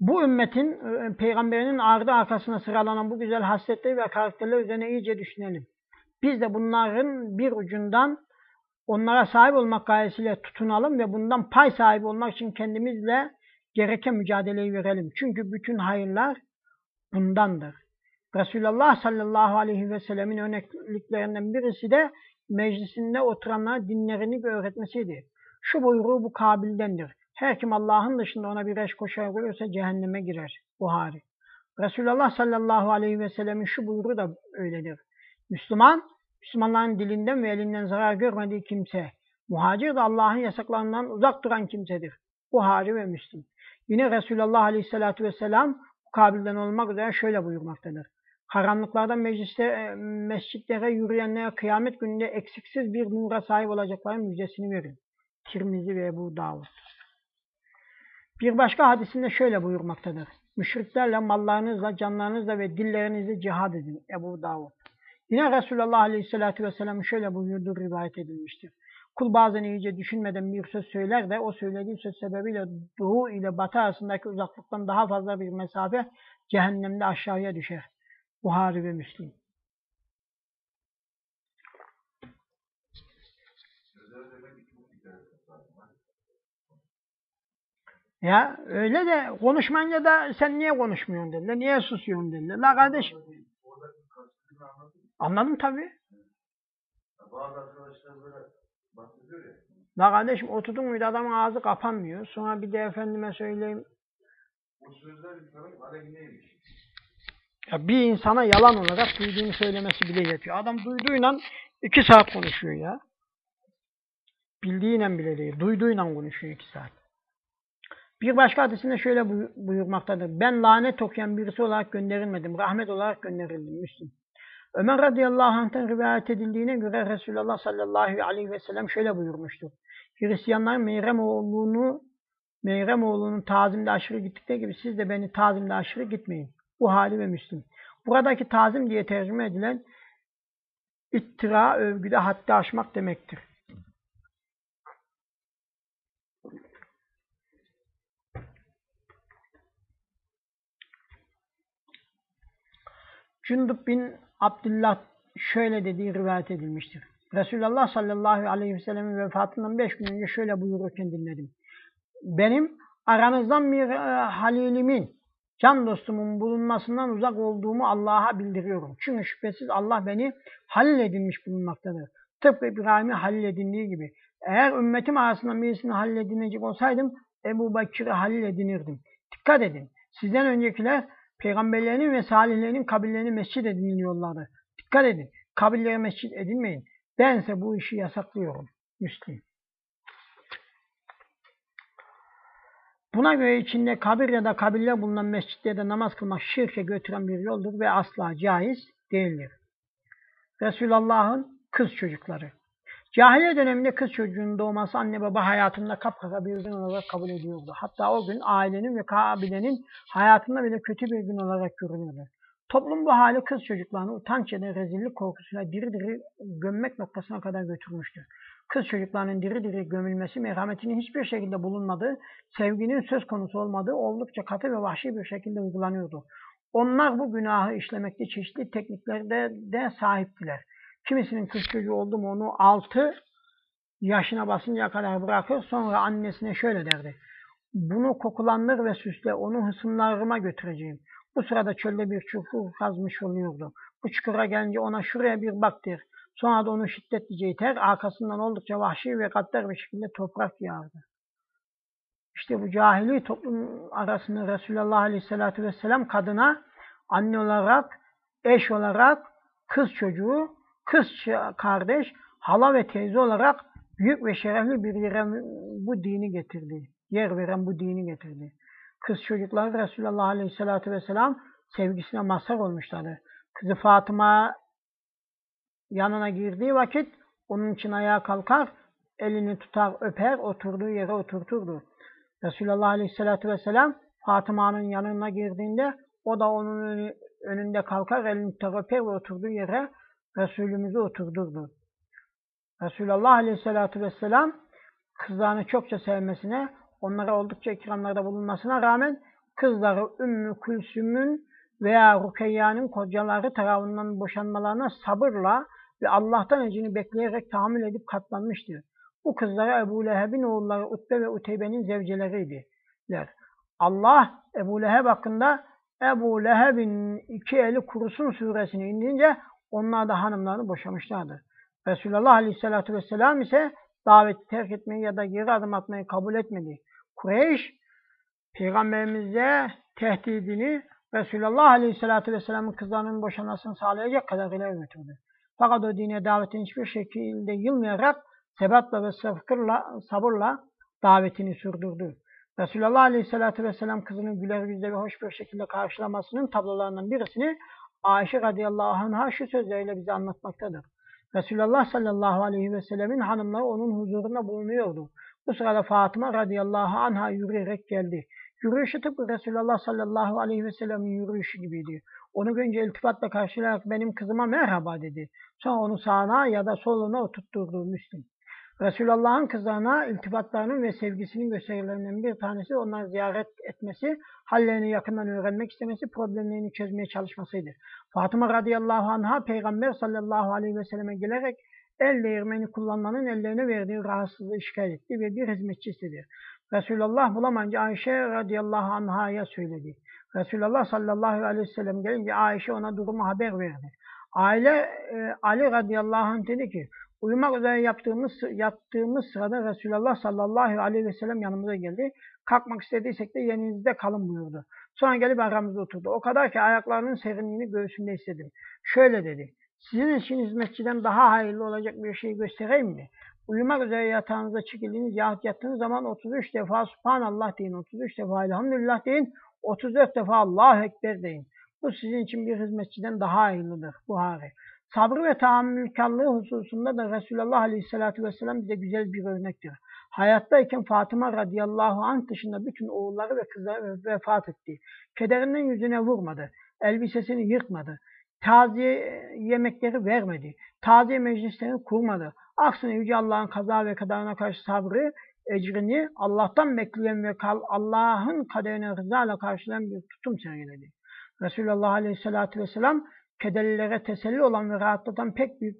Bu ümmetin e, peygamberinin ardı arkasına sıralanan bu güzel hasletleri ve karakterler üzerine iyice düşünelim. Biz de bunların bir ucundan onlara sahip olmak gayesiyle tutunalım ve bundan pay sahibi olmak için kendimizle gereken mücadeleyi verelim. Çünkü bütün hayırlar bundandır. Resulullah sallallahu aleyhi ve sellemin örneklerinden birisi de meclisinde oturanlara dinlerini öğretmesiydi. Şu buyruğu bu kabildendir. Her kim Allah'ın dışında ona bir eş koşar görürse cehenneme girer. Buhari. Resulullah sallallahu aleyhi ve sellemin şu buyruğu da öyledir. Müslüman, Müslümanların dilinden ve elinden zarar görmediği kimse. Muhacir de Allah'ın yasaklarından uzak duran kimsedir. Buhari ve Müslim. Yine Resulullah aleyhissalatü vesselam bu kabilden olmak üzere şöyle buyurmaktadır. Karanlıklarda mecliste, e, mescitlere yürüyenlere kıyamet gününde eksiksiz bir nura sahip olacakların müjdesini verin. Tirmizi ve Ebu Davud. Bir başka hadisinde şöyle buyurmaktadır. Müşriklerle mallarınızla, canlarınızla ve dillerinizle cihad edin. Ebu Davud. Yine Resulullah Aleyhisselatü Vesselam şöyle buyurduğu rivayet edilmiştir. Kul bazen iyice düşünmeden bir söz söyler de o söylediği söz sebebiyle doğu ile batı arasındaki uzaklıktan daha fazla bir mesafe cehennemde aşağıya düşer. Buhari ve Müslim. Ya öyle de konuşmayınca da sen niye konuşmuyorsun dediler. Niye susuyorsun dediler. La kardeş. Anladım tabii. Bazı arkadaşlar böyle bahsediyor ya. La kardeşim oturdun muydu adamın ağzı kapanmıyor. Sonra bir de efendime söyleyeyim. O sözler insanın aleyhineymiş. Ya bir insana yalan olarak duyduğunu söylemesi bile yetiyor. Adam duyduğuyla iki saat konuşuyor ya. Bildiğiyle bile değil. Duyduğuyla konuşuyor iki saat. Bir başka hadisinde şöyle buyurmaktadır. Ben lanet okuyan birisi olarak gönderilmedim. Rahmet olarak gönderildim. Müslüm. Ömer radıyallahu anh'tan rivayet edildiğine göre Resulullah sallallahu aleyhi ve sellem şöyle buyurmuştur. Hristiyanlar Meyrem oğlunu Meyrem oğlunun tazimde aşırı gittikleri gibi siz de beni tazimde aşırı gitmeyin. Buhari ve Müslim. Buradaki tazim diye tercüme edilen ittira, övgüde haddi aşmak demektir. Cündüb bin Abdullah şöyle dediği rivayet edilmiştir. Resulullah sallallahu aleyhi ve sellem'in vefatından beş gün önce şöyle buyururken dinledim. Benim aranızdan bir e, halilimin, can dostumun bulunmasından uzak olduğumu Allah'a bildiriyorum. Çünkü şüphesiz Allah beni halil edilmiş bulunmaktadır. Tıpkı İbrahim'i halil edindiği gibi. Eğer ümmetim arasında birisini halil edinecek olsaydım Ebu Bekir'i halil edinirdim. Dikkat edin. Sizden öncekiler peygamberlerinin ve salihlerinin kabirlerini mescid ediniyorlardı. Dikkat edin. Kabirlere mescid edinmeyin. Bense bu işi yasaklıyorum. Müslim. Buna göre içinde kabir ya da kabirler bulunan mescitlerde namaz kılmak şirke götüren bir yoldur ve asla caiz değildir. Resulullah'ın kız çocukları. Cahiliye döneminde kız çocuğunun doğması anne baba hayatında kapkara bir gün olarak kabul ediyordu. Hatta o gün ailenin ve kabilenin hayatında bile kötü bir gün olarak görünüyordu. Toplum bu hali kız çocuklarını utanç ya rezillik korkusuyla diri diri gömmek noktasına kadar götürmüştü. Kız çocuklarının diri diri gömülmesi merhametinin hiçbir şekilde bulunmadığı, sevginin söz konusu olmadığı oldukça katı ve vahşi bir şekilde uygulanıyordu. Onlar bu günahı işlemekte çeşitli tekniklerde de sahiptiler. Kimisinin kız çocuğu oldu mu onu 6 yaşına basıncaya kadar bırakır. Sonra annesine şöyle derdi. Bunu kokulandır ve süsle onu hısımlarıma götüreceğim. Bu sırada çölde bir çukur kazmış oluyordu. Bu çukura gelince ona şuraya bir bak der. Sonra da onun şiddetli ceyter arkasından oldukça vahşi ve gaddar bir şekilde toprak yağardı. İşte bu cahili toplum arasında Resulullah Aleyhisselatü Vesselam kadına anne olarak, eş olarak, kız çocuğu, kız kardeş, hala ve teyze olarak büyük ve şerefli bir yere bu dini getirdi. Yer veren bu dini getirdi. Kız çocukları Resulullah Aleyhisselatü Vesselam sevgisine mazhar olmuşlardı. Kızı Fatıma yanına girdiği vakit onun için ayağa kalkar, elini tutar, öper, oturduğu yere oturturdu. Resulullah Aleyhisselatü Vesselam Fatıma'nın yanına girdiğinde o da onun önünde kalkar, elini tutar, öper ve oturduğu yere Resulümüzü oturdurdu. Resulullah Aleyhisselatü Vesselam kızlarını çokça sevmesine, onlara oldukça ikramlarda bulunmasına rağmen kızları Ümmü Kulsüm'ün veya Rukeyya'nın kocaları tarafından boşanmalarına sabırla ve Allah'tan ecini bekleyerek tahammül edip katlanmıştır. Bu kızlara Ebu Leheb'in oğulları Utbe ve Uteybe'nin zevceleriydiler. Allah Ebu Leheb hakkında Ebu Leheb'in iki eli kurusun suresini indirince onlar da hanımlarını boşamışlardı. Resulullah Aleyhisselatü Vesselam ise daveti terk etmeyi ya da geri adım atmayı kabul etmedi. Kureyş, Peygamberimize tehdidini Resulullah Aleyhisselatü Vesselam'ın kızlarının boşanmasını sağlayacak kadar ileri götürdü. Fakat o dine davetin hiçbir şekilde yılmayarak sebatla ve sabırla, sabırla davetini sürdürdü. Resulullah Aleyhisselatü Vesselam kızının güler yüzle ve hoş bir şekilde karşılamasının tablolarından birisini Ayşe radıyallahu anh'a şu sözleriyle bize anlatmaktadır. Resulullah sallallahu aleyhi ve sellemin hanımları onun huzurunda bulunuyordu. Bu sırada Fatıma radıyallahu anh'a yürüyerek geldi. Yürüyüşü tıpkı Resulullah sallallahu aleyhi ve sellemin yürüyüşü gibiydi. Onu görünce iltifatla karşılayarak benim kızıma merhaba dedi. Sonra onu sağına ya da soluna oturtturdu Müslim. Resulullah'ın kızlarına iltifatlarının ve sevgisinin gösterilerinden bir tanesi onları ziyaret etmesi, hallerini yakından öğrenmek istemesi, problemlerini çözmeye çalışmasıydı. Fatıma radıyallahu anh'a Peygamber sallallahu aleyhi ve selleme gelerek el değirmeni kullanmanın ellerine verdiği rahatsızlığı şikayet etti ve bir hizmetçi. Resulullah bulamayınca Ayşe radıyallahu anh'a söyledi. Resulullah sallallahu aleyhi ve sellem gelince Ayşe ona durumu haber verdi. Aile e, Ali radıyallahu anh dedi ki Uyumak üzere yaptığımız, yattığımız sırada Resulullah sallallahu aleyhi ve sellem yanımıza geldi. Kalkmak istediysek de yerinizde kalın buyurdu. Sonra gelip aramızda oturdu. O kadar ki ayaklarının serinliğini göğsümde hissedim. Şöyle dedi. Sizin için hizmetçiden daha hayırlı olacak bir şey göstereyim mi? Uyumak üzere yatağınıza çekildiğiniz yahut yattığınız zaman 33 defa Subhanallah deyin, 33 defa Elhamdülillah deyin, 34 defa Allahu Ekber deyin. Bu sizin için bir hizmetçiden daha hayırlıdır. Buhari. Sabrı ve tahammülkarlığı hususunda da Resulullah Aleyhisselatü Vesselam bize güzel bir örnektir. Hayattayken Fatıma radıyallahu anh dışında bütün oğulları ve kızları vefat etti. Kederinden yüzüne vurmadı. Elbisesini yırtmadı. Taziye yemekleri vermedi. Taziye meclislerini kurmadı. Aksine Yüce Allah'ın kaza ve kadarına karşı sabrı, ecrini Allah'tan bekleyen ve Allah'ın kaderine rızayla karşılayan bir tutum sergiledi. Resulullah Aleyhisselatü Vesselam kederlilere teselli olan ve rahatlatan pek büyük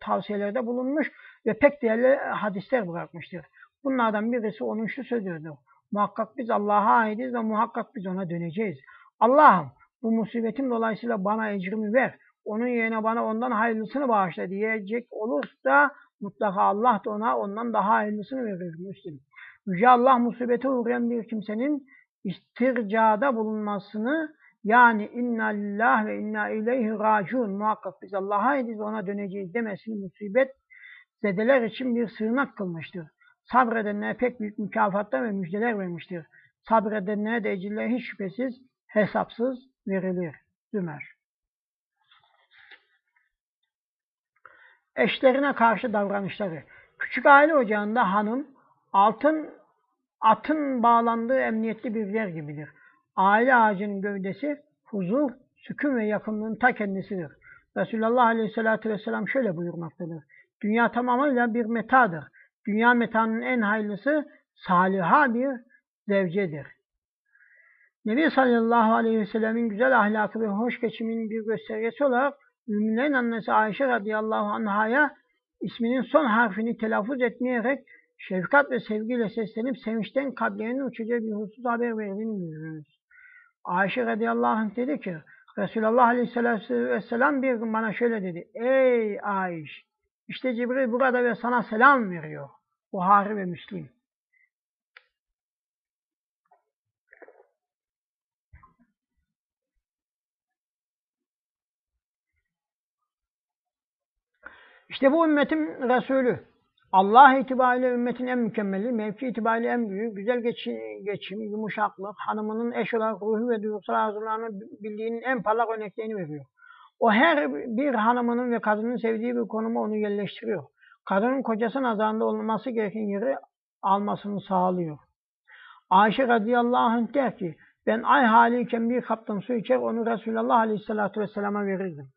tavsiyelerde bulunmuş ve pek değerli hadisler bırakmıştır. Bunlardan birisi onun şu sözüdür. Muhakkak biz Allah'a aitiz ve muhakkak biz ona döneceğiz. Allah'ım bu musibetim dolayısıyla bana ecrimi ver. Onun yerine bana ondan hayırlısını bağışla diyecek olursa mutlaka Allah da ona ondan daha hayırlısını verir Müslim. Yüce Allah musibete uğrayan bir kimsenin istircada bulunmasını yani inna lillah ve inna ileyhi raciun muhakkak biz Allah'a aitiz ona döneceğiz demesini musibet zedeler için bir sığınak kılmıştır. Sabredenlere pek büyük mükafatlar ve müjdeler vermiştir. Sabredenlere de ecirler hiç şüphesiz hesapsız verilir. Zümer. Eşlerine karşı davranışları. Küçük aile ocağında hanım altın atın bağlandığı emniyetli bir yer gibidir. Aile ağacının gövdesi huzur, sükun ve yakınlığın ta kendisidir. Resulullah Aleyhisselatü Vesselam şöyle buyurmaktadır. Dünya tamamıyla bir metadır. Dünya metanın en hayırlısı saliha bir zevcedir. Nebi sallallahu aleyhi ve güzel ahlakı ve hoş geçiminin bir göstergesi olarak müminlerin annesi Ayşe radıyallahu anhaya isminin son harfini telaffuz etmeyerek şefkat ve sevgiyle seslenip sevinçten kalplerinin uçacağı bir husus haber verdiğini görüyoruz. Ayşe radıyallahu anh dedi ki Resulullah Aleyhisselatü Vesselam bir gün bana şöyle dedi. Ey Ayş, işte Cibril burada ve sana selam veriyor. Buhari ve Müslim. İşte bu ümmetin Resulü. Allah itibariyle ümmetin en mükemmeli, mevki itibariyle en büyüğü, güzel geçim, geçim, yumuşaklık, hanımının eş olarak ruhu ve duygusal arzularını bildiğinin en parlak örneklerini veriyor. O her bir hanımının ve kadının sevdiği bir konuma onu yerleştiriyor. Kadının kocası nazarında olması gereken yeri almasını sağlıyor. Ayşe radıyallahu anh der ki, ben ay haliyken bir kaptan su içer onu Resulullah aleyhissalatü vesselama verirdim.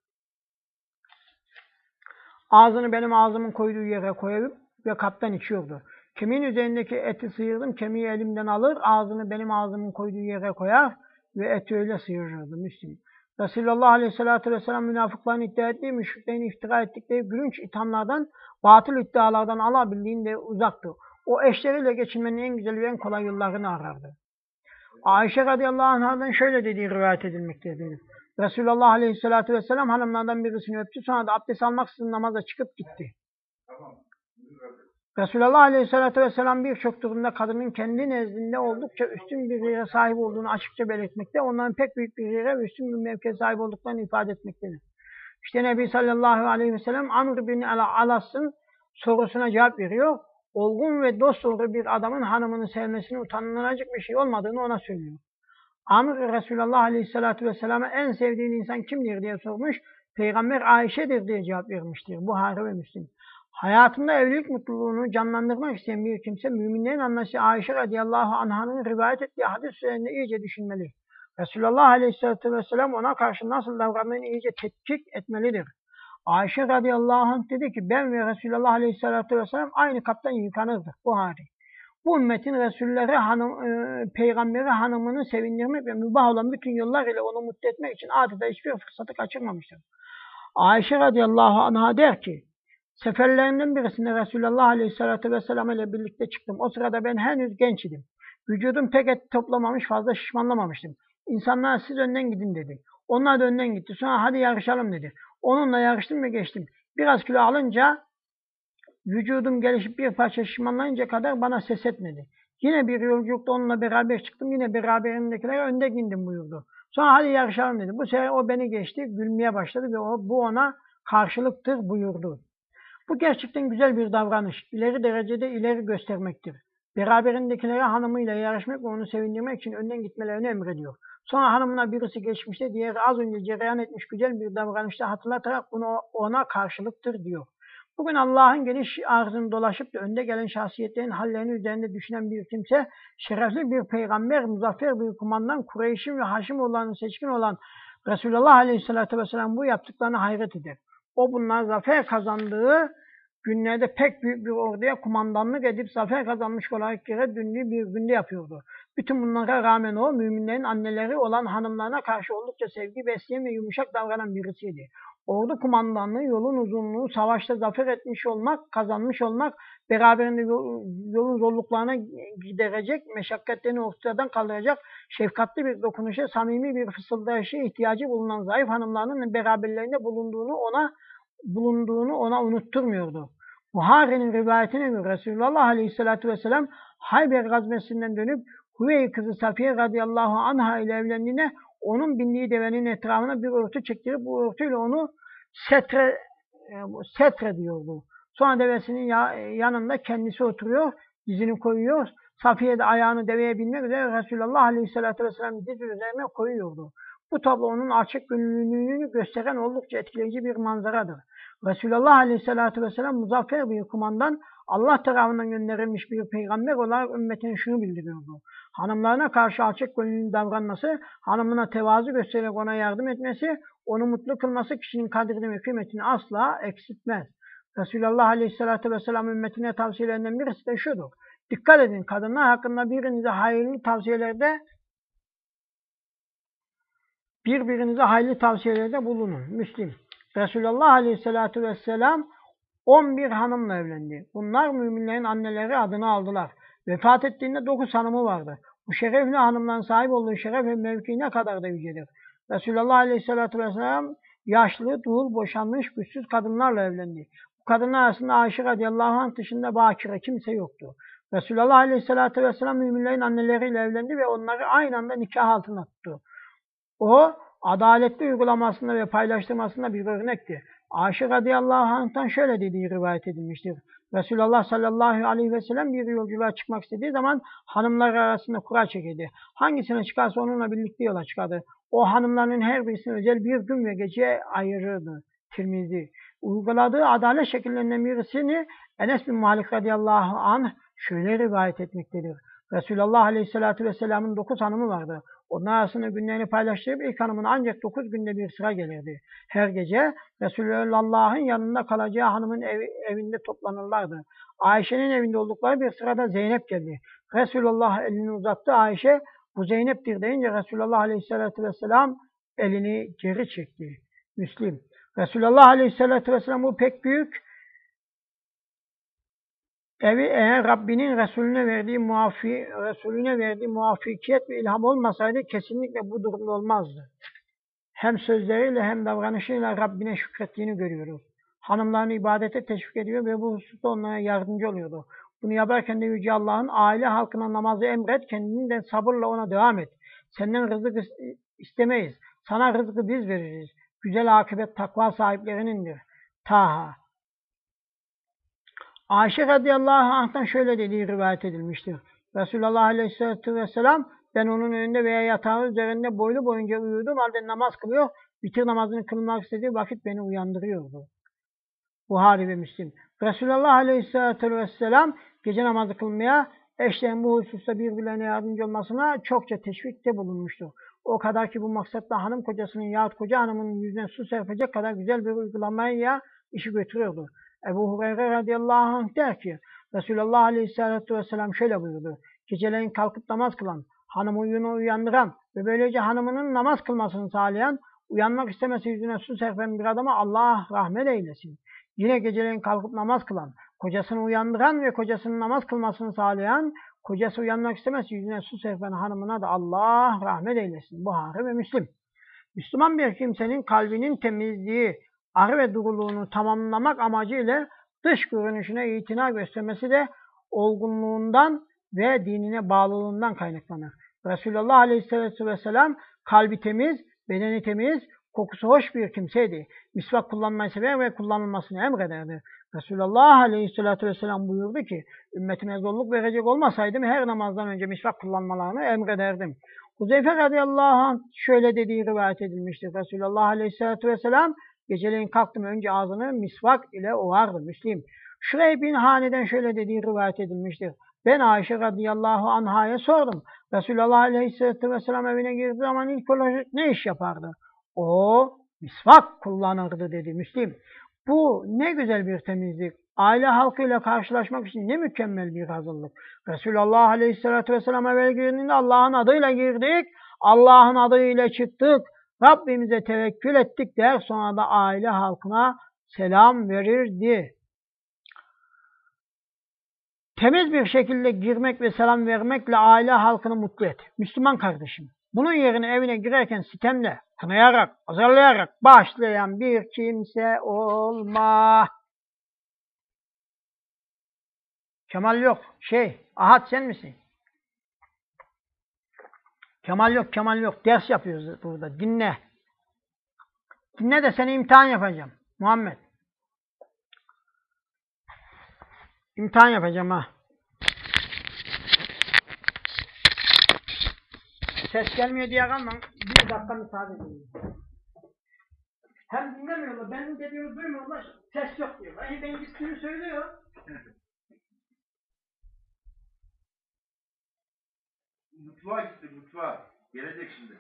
Ağzını benim ağzımın koyduğu yere koyup ve kaptan içiyordu. Kemiğin üzerindeki eti sıyırdım, kemiği elimden alır, ağzını benim ağzımın koyduğu yere koyar ve eti öyle sıyırırdı. Müslim. Resulullah Aleyhisselatü Vesselam münafıkların iddia ettiği, müşriklerin iftira ettikleri gülünç ithamlardan, batıl iddialardan alabildiğinde uzaktı. O eşleriyle geçinmenin en güzel ve en kolay yollarını arardı. Ayşe radıyallahu anh'dan şöyle dediği rivayet edilmektedir. Resulullah aleyhissalatü vesselam hanımlardan birisini öptü. Sonra da abdest almaksızın namaza çıkıp gitti. Resulullah aleyhissalatü vesselam birçok durumda kadının kendi nezdinde oldukça üstün bir yere sahip olduğunu açıkça belirtmekte. Onların pek büyük bir yere üstün bir mevkiye sahip olduklarını ifade etmektedir. İşte Nebi sallallahu aleyhi ve sellem Amr bin Alas'ın sorusuna cevap veriyor. Olgun ve dosdoğru bir adamın hanımını sevmesinin utanılacak bir şey olmadığını ona söylüyor. Amr Resulullah Aleyhisselatü Vesselam'a en sevdiğin insan kimdir diye sormuş. Peygamber Ayşe'dir diye cevap vermiştir. Buhari ve Müslim. Hayatında evlilik mutluluğunu canlandırmak isteyen bir kimse müminlerin annesi Ayşe radıyallahu anh'ın rivayet ettiği hadis üzerinde iyice düşünmeli. Resulullah aleyhisselatü vesselam ona karşı nasıl davrandığını iyice tetkik etmelidir. Ayşe radıyallahu anh dedi ki ben ve Resulullah aleyhisselatü vesselam aynı kaptan yıkanırdık. Buhari. Bu ümmetin Resulleri hanım, e, peygamberi hanımını sevindirmek ve mübah olan bütün yollar ile onu mutlu etmek için adeta hiçbir fırsatı kaçırmamıştır. Ayşe radıyallahu anh'a der ki, seferlerinden birisinde Resulullah aleyhissalatü vesselam ile birlikte çıktım. O sırada ben henüz genç idim. Vücudum pek et toplamamış, fazla şişmanlamamıştım. İnsanlar siz önden gidin dedi. Onlar da önden gitti. Sonra hadi yarışalım dedi. Onunla yarıştım ve geçtim. Biraz kilo alınca Vücudum gelişip bir parça şişmanlayınca kadar bana ses etmedi. Yine bir yolculukta onunla beraber çıktım. Yine beraberindekiler önde gindim buyurdu. Sonra hadi yarışalım dedi. Bu sefer o beni geçti. Gülmeye başladı ve o, bu ona karşılıktır buyurdu. Bu gerçekten güzel bir davranış. İleri derecede ileri göstermektir. Beraberindekilere hanımıyla yarışmak ve onu sevindirmek için önden gitmelerini emrediyor. Sonra hanımına birisi geçmişte diğeri az önce cereyan etmiş güzel bir davranışta hatırlatarak bunu ona karşılıktır diyor. Bugün Allah'ın geniş arzını dolaşıp da önde gelen şahsiyetlerin hallerini üzerinde düşünen bir kimse, şerefli bir peygamber, muzaffer bir kumandan, Kureyş'in ve Haşim olan, seçkin olan Resulullah Aleyhisselatü Vesselam bu yaptıklarına hayret eder. O bunlar zafer kazandığı günlerde pek büyük bir orduya kumandanlık edip zafer kazanmış olarak geri döndüğü bir günde yapıyordu. Bütün bunlara rağmen o müminlerin anneleri olan hanımlarına karşı oldukça sevgi besleyen ve yumuşak davranan birisiydi. Ordu kumandanlığı yolun uzunluğu, savaşta zafer etmiş olmak, kazanmış olmak, beraberinde yolun zorluklarına giderecek, meşakkatlerini ortadan kaldıracak, şefkatli bir dokunuşa, samimi bir fısıldayışa ihtiyacı bulunan zayıf hanımlarının beraberlerinde bulunduğunu ona bulunduğunu ona unutturmuyordu. Buhari'nin rivayetine göre Resulullah Aleyhisselatü Vesselam Hayber gazmesinden dönüp Hüvey kızı Safiye radıyallahu anha ile evlendiğine onun bindiği devenin etrafına bir örtü çektirip bu örtüyle onu setre, e, setre diyordu. Sonra devesinin yanında kendisi oturuyor, dizini koyuyor. Safiye de ayağını deveye binmek üzere Resulullah Aleyhisselatü Vesselam diz üzerine koyuyordu. Bu tablo onun açık gönüllülüğünü gösteren oldukça etkileyici bir manzaradır. Resulullah Aleyhisselatü Vesselam muzaffer bir kumandan Allah tarafından gönderilmiş bir peygamber olarak ümmetine şunu bildiriyordu. Hanımlarına karşı açık gönüllü davranması, hanımına tevazu göstererek ona yardım etmesi, onu mutlu kılması kişinin kadrini ve kıymetini asla eksiltmez. Resulullah Aleyhisselatü Vesselam ümmetine tavsiyelerinden birisi de şudur. Dikkat edin kadınlar hakkında birinize hayırlı tavsiyelerde birbirinize hayırlı tavsiyelerde bulunun. Müslim. Resulullah Aleyhisselatü Vesselam 11 hanımla evlendi. Bunlar müminlerin anneleri adını aldılar. Vefat ettiğinde 9 hanımı vardı. Bu şerefli hanımların sahip olduğu şeref ve mevki ne kadar da yücedir. Resulullah Aleyhisselatü Vesselam yaşlı, dul, boşanmış, güçsüz kadınlarla evlendi. Bu kadınlar arasında Ayşe radıyallahu anh dışında bakire kimse yoktu. Resulullah Aleyhisselatü Vesselam müminlerin anneleriyle evlendi ve onları aynı anda nikah altına tuttu. O adaletli uygulamasında ve paylaştırmasında bir örnekti. Ayşe radıyallahu anh'tan şöyle dediği rivayet edilmiştir. Resulullah sallallahu aleyhi ve sellem bir yolculuğa çıkmak istediği zaman hanımlar arasında kura çekildi. Hangisine çıkarsa onunla birlikte yola çıkardı. O hanımların her birisine özel bir gün ve gece ayırırdı. Tirmizi. Uyguladığı adalet şekillerinden birisini Enes bin Malik radıyallahu anh şöyle rivayet etmektedir. Resulullah aleyhissalatü vesselamın dokuz hanımı vardı. Onlar arasında günlerini paylaştırıp ilk hanımın ancak dokuz günde bir sıra gelirdi. Her gece Resulullah'ın yanında kalacağı hanımın ev, evinde toplanırlardı. Ayşe'nin evinde oldukları bir sırada Zeynep geldi. Resulullah elini uzattı. Ayşe bu Zeynep'tir deyince Resulullah Aleyhisselatü Vesselam elini geri çekti. Müslim. Resulullah Aleyhisselatü Vesselam bu pek büyük evi eğer Rabbinin Resulüne verdiği muafi, Resulüne verdiği muvafikiyet ve ilham olmasaydı kesinlikle bu durumda olmazdı. Hem sözleriyle hem davranışıyla Rabbine şükrettiğini görüyoruz. Hanımlarını ibadete teşvik ediyor ve bu hususta onlara yardımcı oluyordu. Bunu yaparken de Yüce Allah'ın aile halkına namazı emret, kendini de sabırla ona devam et. Senden rızık istemeyiz. Sana rızkı biz veririz. Güzel akıbet takva sahiplerinindir. Taha Ayşe radıyallahu anh'tan şöyle dediği rivayet edilmiştir. Resulullah aleyhissalatü vesselam ben onun önünde veya yatağı üzerinde boylu boyunca uyudum halde namaz kılıyor. Bitir namazını kılmak istediği vakit beni uyandırıyordu. Buhari ve Müslim. Resulullah aleyhissalatü vesselam gece namazı kılmaya eşlerin bu hususta birbirlerine yardımcı olmasına çokça teşvikte bulunmuştur. O kadar ki bu maksatla hanım kocasının yahut koca hanımının yüzüne su serpecek kadar güzel bir uygulamaya işi götürüyordu. Ebu Hureyre radıyallahu anh der ki Resulullah aleyhissalatü vesselam şöyle buyurdu. Geceleyin kalkıp namaz kılan, hanımı uyunu uyandıran ve böylece hanımının namaz kılmasını sağlayan, uyanmak istemesi yüzüne su serpen bir adama Allah rahmet eylesin. Yine geceleyin kalkıp namaz kılan, kocasını uyandıran ve kocasının namaz kılmasını sağlayan, kocası uyanmak istemesi yüzüne su serpen hanımına da Allah rahmet eylesin. Buhari ve Müslim. Müslüman bir kimsenin kalbinin temizliği, arı ve duruluğunu tamamlamak amacıyla dış görünüşüne itina göstermesi de olgunluğundan ve dinine bağlılığından kaynaklanır. Resulullah Aleyhisselatü Vesselam kalbi temiz, bedeni temiz, kokusu hoş bir kimseydi. Misvak kullanmayı sever ve kullanılmasını emrederdi. Resulullah Aleyhisselatü Vesselam buyurdu ki, ümmetime zorluk verecek olmasaydım her namazdan önce misvak kullanmalarını emrederdim. Huzeyfe radıyallahu anh şöyle dediği rivayet edilmiştir. Resulullah Aleyhisselatü Vesselam Geceleyin kalktım önce ağzını misvak ile ovardı. Müslim. Şurey bin Hane'den şöyle dediği rivayet edilmiştir. Ben Ayşe radıyallahu anhaya sordum. Resulullah aleyhisselatü vesselam evine girdiği zaman ilk olarak ne iş yapardı? O misvak kullanırdı dedi Müslim. Bu ne güzel bir temizlik. Aile halkıyla karşılaşmak için ne mükemmel bir hazırlık. Resulullah aleyhisselatü vesselam eve girdiğinde Allah'ın adıyla girdik. Allah'ın adıyla çıktık. Rabbimize tevekkül ettik der sonra da aile halkına selam verirdi. Temiz bir şekilde girmek ve selam vermekle aile halkını mutlu et. Müslüman kardeşim. Bunun yerine evine girerken sitemle, kınayarak, azarlayarak başlayan bir kimse olma. Kemal yok. Şey, Ahat sen misin? Kemal yok, Kemal yok. Ders yapıyoruz burada. Dinle. Dinle de seni imtihan yapacağım. Muhammed. İmtihan yapacağım ha. Ses gelmiyor diye kalma. Bir dakika müsaade edin. Hem dinlemiyorlar. Benim dediğimi duymuyorlar. Ses yok diyor. Yani ben gittiğimi söylüyor. Mutfağa gitti mutfağa. Gelecek şimdi.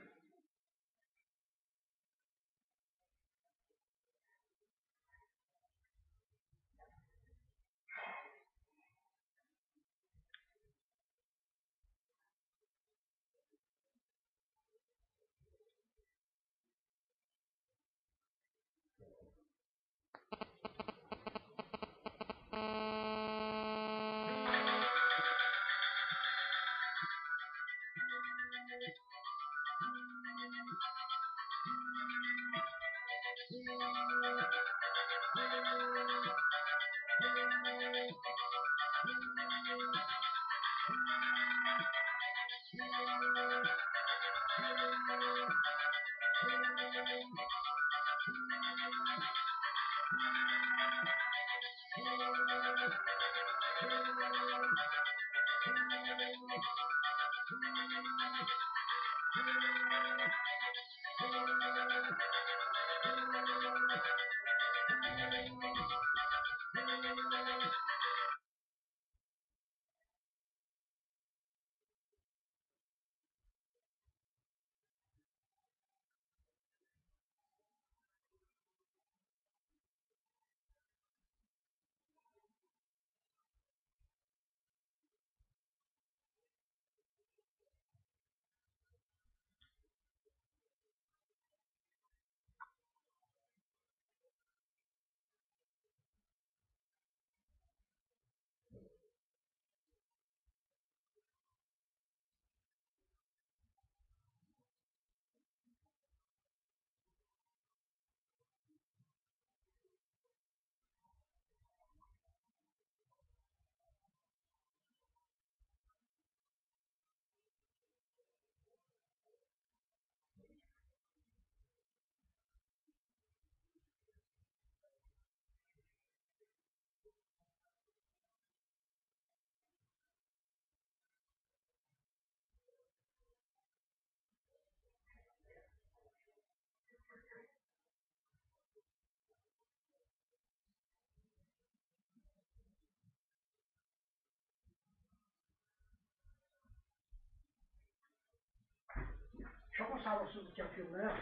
Çok mu sağlıksızlık yapıyorum ya?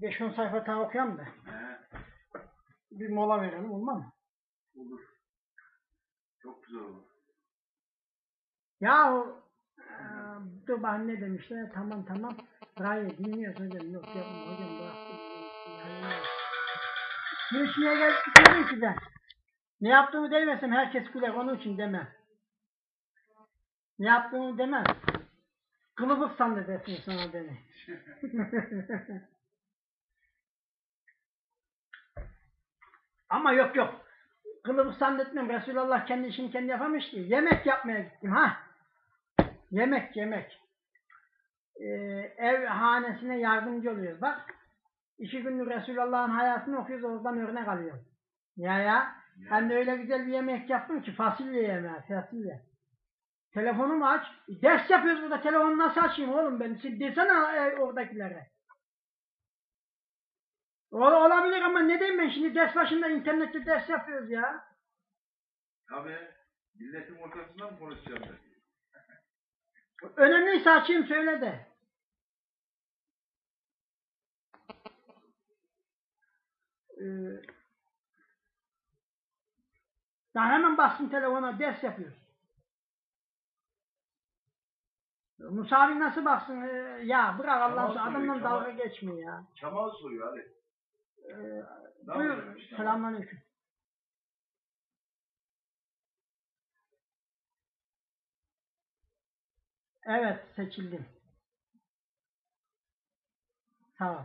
5-10 sayfa daha okuyalım da. He, Bir mola verelim olmaz mı? olur. Çok güzel olur. Yahu eee, dur bana ne demişler? Tamam tamam. Rayı dinliyoruz hocam. Yok yapma hocam bıraktım. İçmeye gelip gitmedim ki ben. Ne yaptığımı demesem herkes güler onun için deme. Ne yaptığımı demem. Kılıbık sandı desin sana beni. Ama yok yok. Kılıbık zannetmem. Resulullah kendi işini kendi yapamış ki. Yemek yapmaya gittim ha. Yemek yemek. Ee, ev hanesine yardımcı oluyoruz. Bak. iki gündür Resulullah'ın hayatını okuyoruz. Oradan örnek alıyoruz. Ya ya. Hem de öyle güzel bir yemek yaptım ki fasulye yemeği. Fasulye. Telefonumu aç. Ders yapıyoruz burada. Telefonu nasıl açayım oğlum ben? Siz desene e, oradakilere. Ol, olabilir ama ne diyeyim ben şimdi ders başında internette ders yapıyoruz ya. Tabii. Milletin ortasında mı konuşacağım ben? Önemliyse açayım söyle de. Ee, ya hemen bassın telefona ders yapıyoruz. Musa abi nasıl baksın? Ee, ya bırak Allah Tamam, aşkına söyle, adamla tamam. dalga geçme ya. Kemal soruyor Ali. Ee, Ne buyur. yapıyormuş? Selamünaleyküm. Evet seçildim. Sağ ol.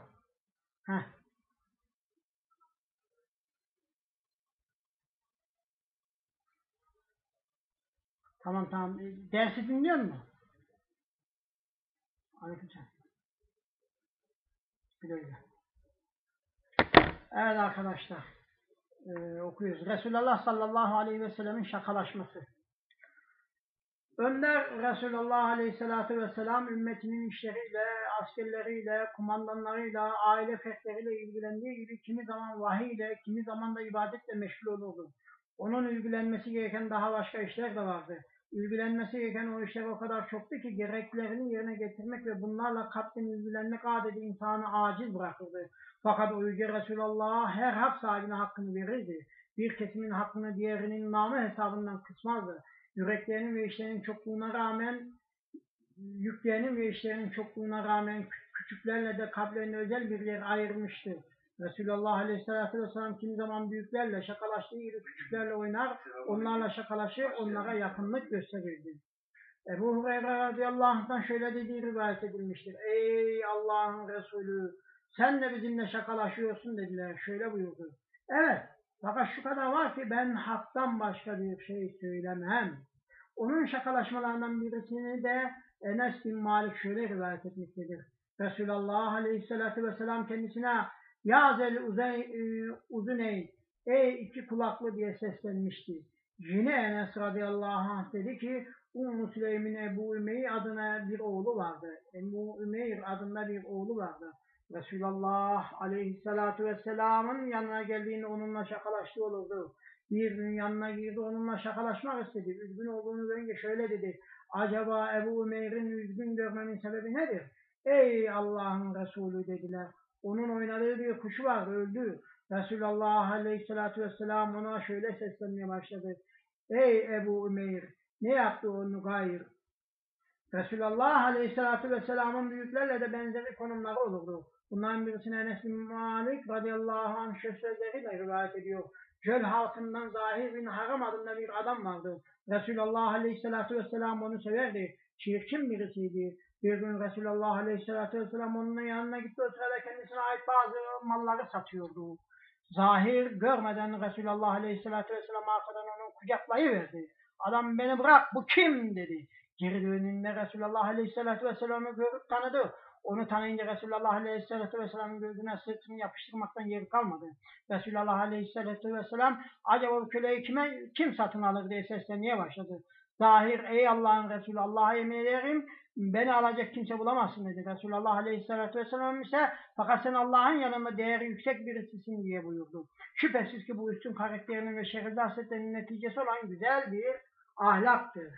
Heh. Tamam tamam. Dersi dinliyor musun? Aleykümselam. Güle güle. Evet arkadaşlar. Ee, okuyoruz. Resulullah sallallahu aleyhi ve sellemin şakalaşması. Önder Resulullah aleyhissalatu vesselam ümmetinin işleriyle, askerleriyle, kumandanlarıyla, aile fertleriyle ilgilendiği gibi kimi zaman vahiy ile, kimi zaman da ibadetle meşgul olurdu. Onun ilgilenmesi gereken daha başka işler de vardı. İlgilenmesi gereken o işler o kadar çoktu ki gereklerini yerine getirmek ve bunlarla katlen ilgilenmek adeti insanı aciz bırakırdı. Fakat o Yüce Resulullah her hak sahibine hakkını verirdi. Bir kesimin hakkını diğerinin namı hesabından kısmazdı. Yüreklerinin ve işlerinin çokluğuna rağmen yüklerinin ve işlerinin çokluğuna rağmen kü- küçüklerle de kalplerine özel bir yer ayırmıştı. Resulullah Aleyhisselatü Vesselam kimi zaman büyüklerle şakalaştığı gibi küçüklerle oynar, onlarla şakalaşır, onlara yakınlık gösterirdi. Ebu Hureyre radıyallahu anh'tan şöyle dediği rivayet edilmiştir. Ey Allah'ın Resulü Sen de bizimle şakalaşıyorsun dediler. Şöyle buyurdu. Evet fakat şu kadar var ki ben haktan başka bir şey söylemem. Onun şakalaşmalarından birisini de Enes bin Malik şöyle rivayet etmektedir. Resulullah Aleyhisselatü Vesselam kendisine Ya zel e, uzuneyn ey iki kulaklı diye seslenmişti. Yine Enes radıyallahu anh dedi ki Ummu Süleym'in Ebu Ümeyr adına bir oğlu vardı. Ebu Ümeyr adında bir oğlu vardı. Resulullah aleyhissalatu vesselamın yanına geldiğinde onunla şakalaştı olurdu. Bir yanına girdi onunla şakalaşmak istedi. Üzgün olduğunu görünce şöyle dedi. Acaba Ebu Ümeyr'in üzgün görmemin sebebi nedir? Ey Allah'ın Resulü dediler. Onun oynadığı bir kuşu vardı öldü. Resulullah aleyhissalatu vesselam ona şöyle seslenmeye başladı. Ey Ebu Ümeyr ne yaptı o Nugayr? Resulullah aleyhissalatu vesselamın büyüklerle de benzeri konumları olurdu. Bunların birisine Enes bin Malik radıyallahu anh şu sözleriyle rivayet ediyor. Göl halkından Zahir bin Haram adında bir adam vardı. Resulullah aleyhissalatu vesselam onu severdi. Çirkin birisiydi. Bir gün Resulullah aleyhissalatu vesselam onun yanına gitti. O sırada kendisine ait bazı malları satıyordu. Zahir görmeden Resulullah aleyhissalatu vesselam arkadan onu kucaklayıverdi. Adam beni bırak bu kim dedi. Geri dönünde Resulullah aleyhissalatu vesselam'ı görüp tanıdı. Onu tanıyınca Resulullah Aleyhisselatü Vesselam'ın gözüne sırtını yapıştırmaktan yeri kalmadı. Resulullah Aleyhisselatü Vesselam acaba bu köleyi kime, kim satın alır diye seslenmeye başladı. Zahir ey Allah'ın Resulü Allah'a yemin ederim beni alacak kimse bulamazsın dedi. Resulullah Aleyhisselatü Vesselam ise fakat sen Allah'ın yanında değeri yüksek birisisin diye buyurdu. Şüphesiz ki bu üstün karakterinin ve şerefli hasletlerinin neticesi olan güzel bir ahlaktır.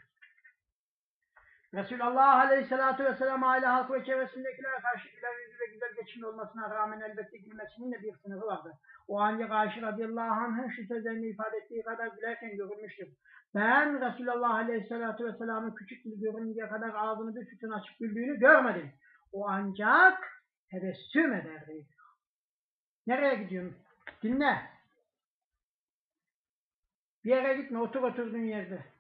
Resulullah Aleyhisselatü Vesselam aile halkı ve çevresindekiler karşı güler yüzü ve güzel geçimli olmasına rağmen elbette gülmesinin de bir sınırı vardı. O ancak Ayşe radıyallahu anh'ın şu sözlerini ifade ettiği kadar gülerken görülmüştür. Ben Resulullah Aleyhisselatü Vesselam'ın küçük bir görünceye kadar ağzını bir sütun açıp güldüğünü görmedim. O ancak tebessüm ederdi. Nereye gidiyorsun? Dinle. Bir yere gitme, otur oturduğun yerde.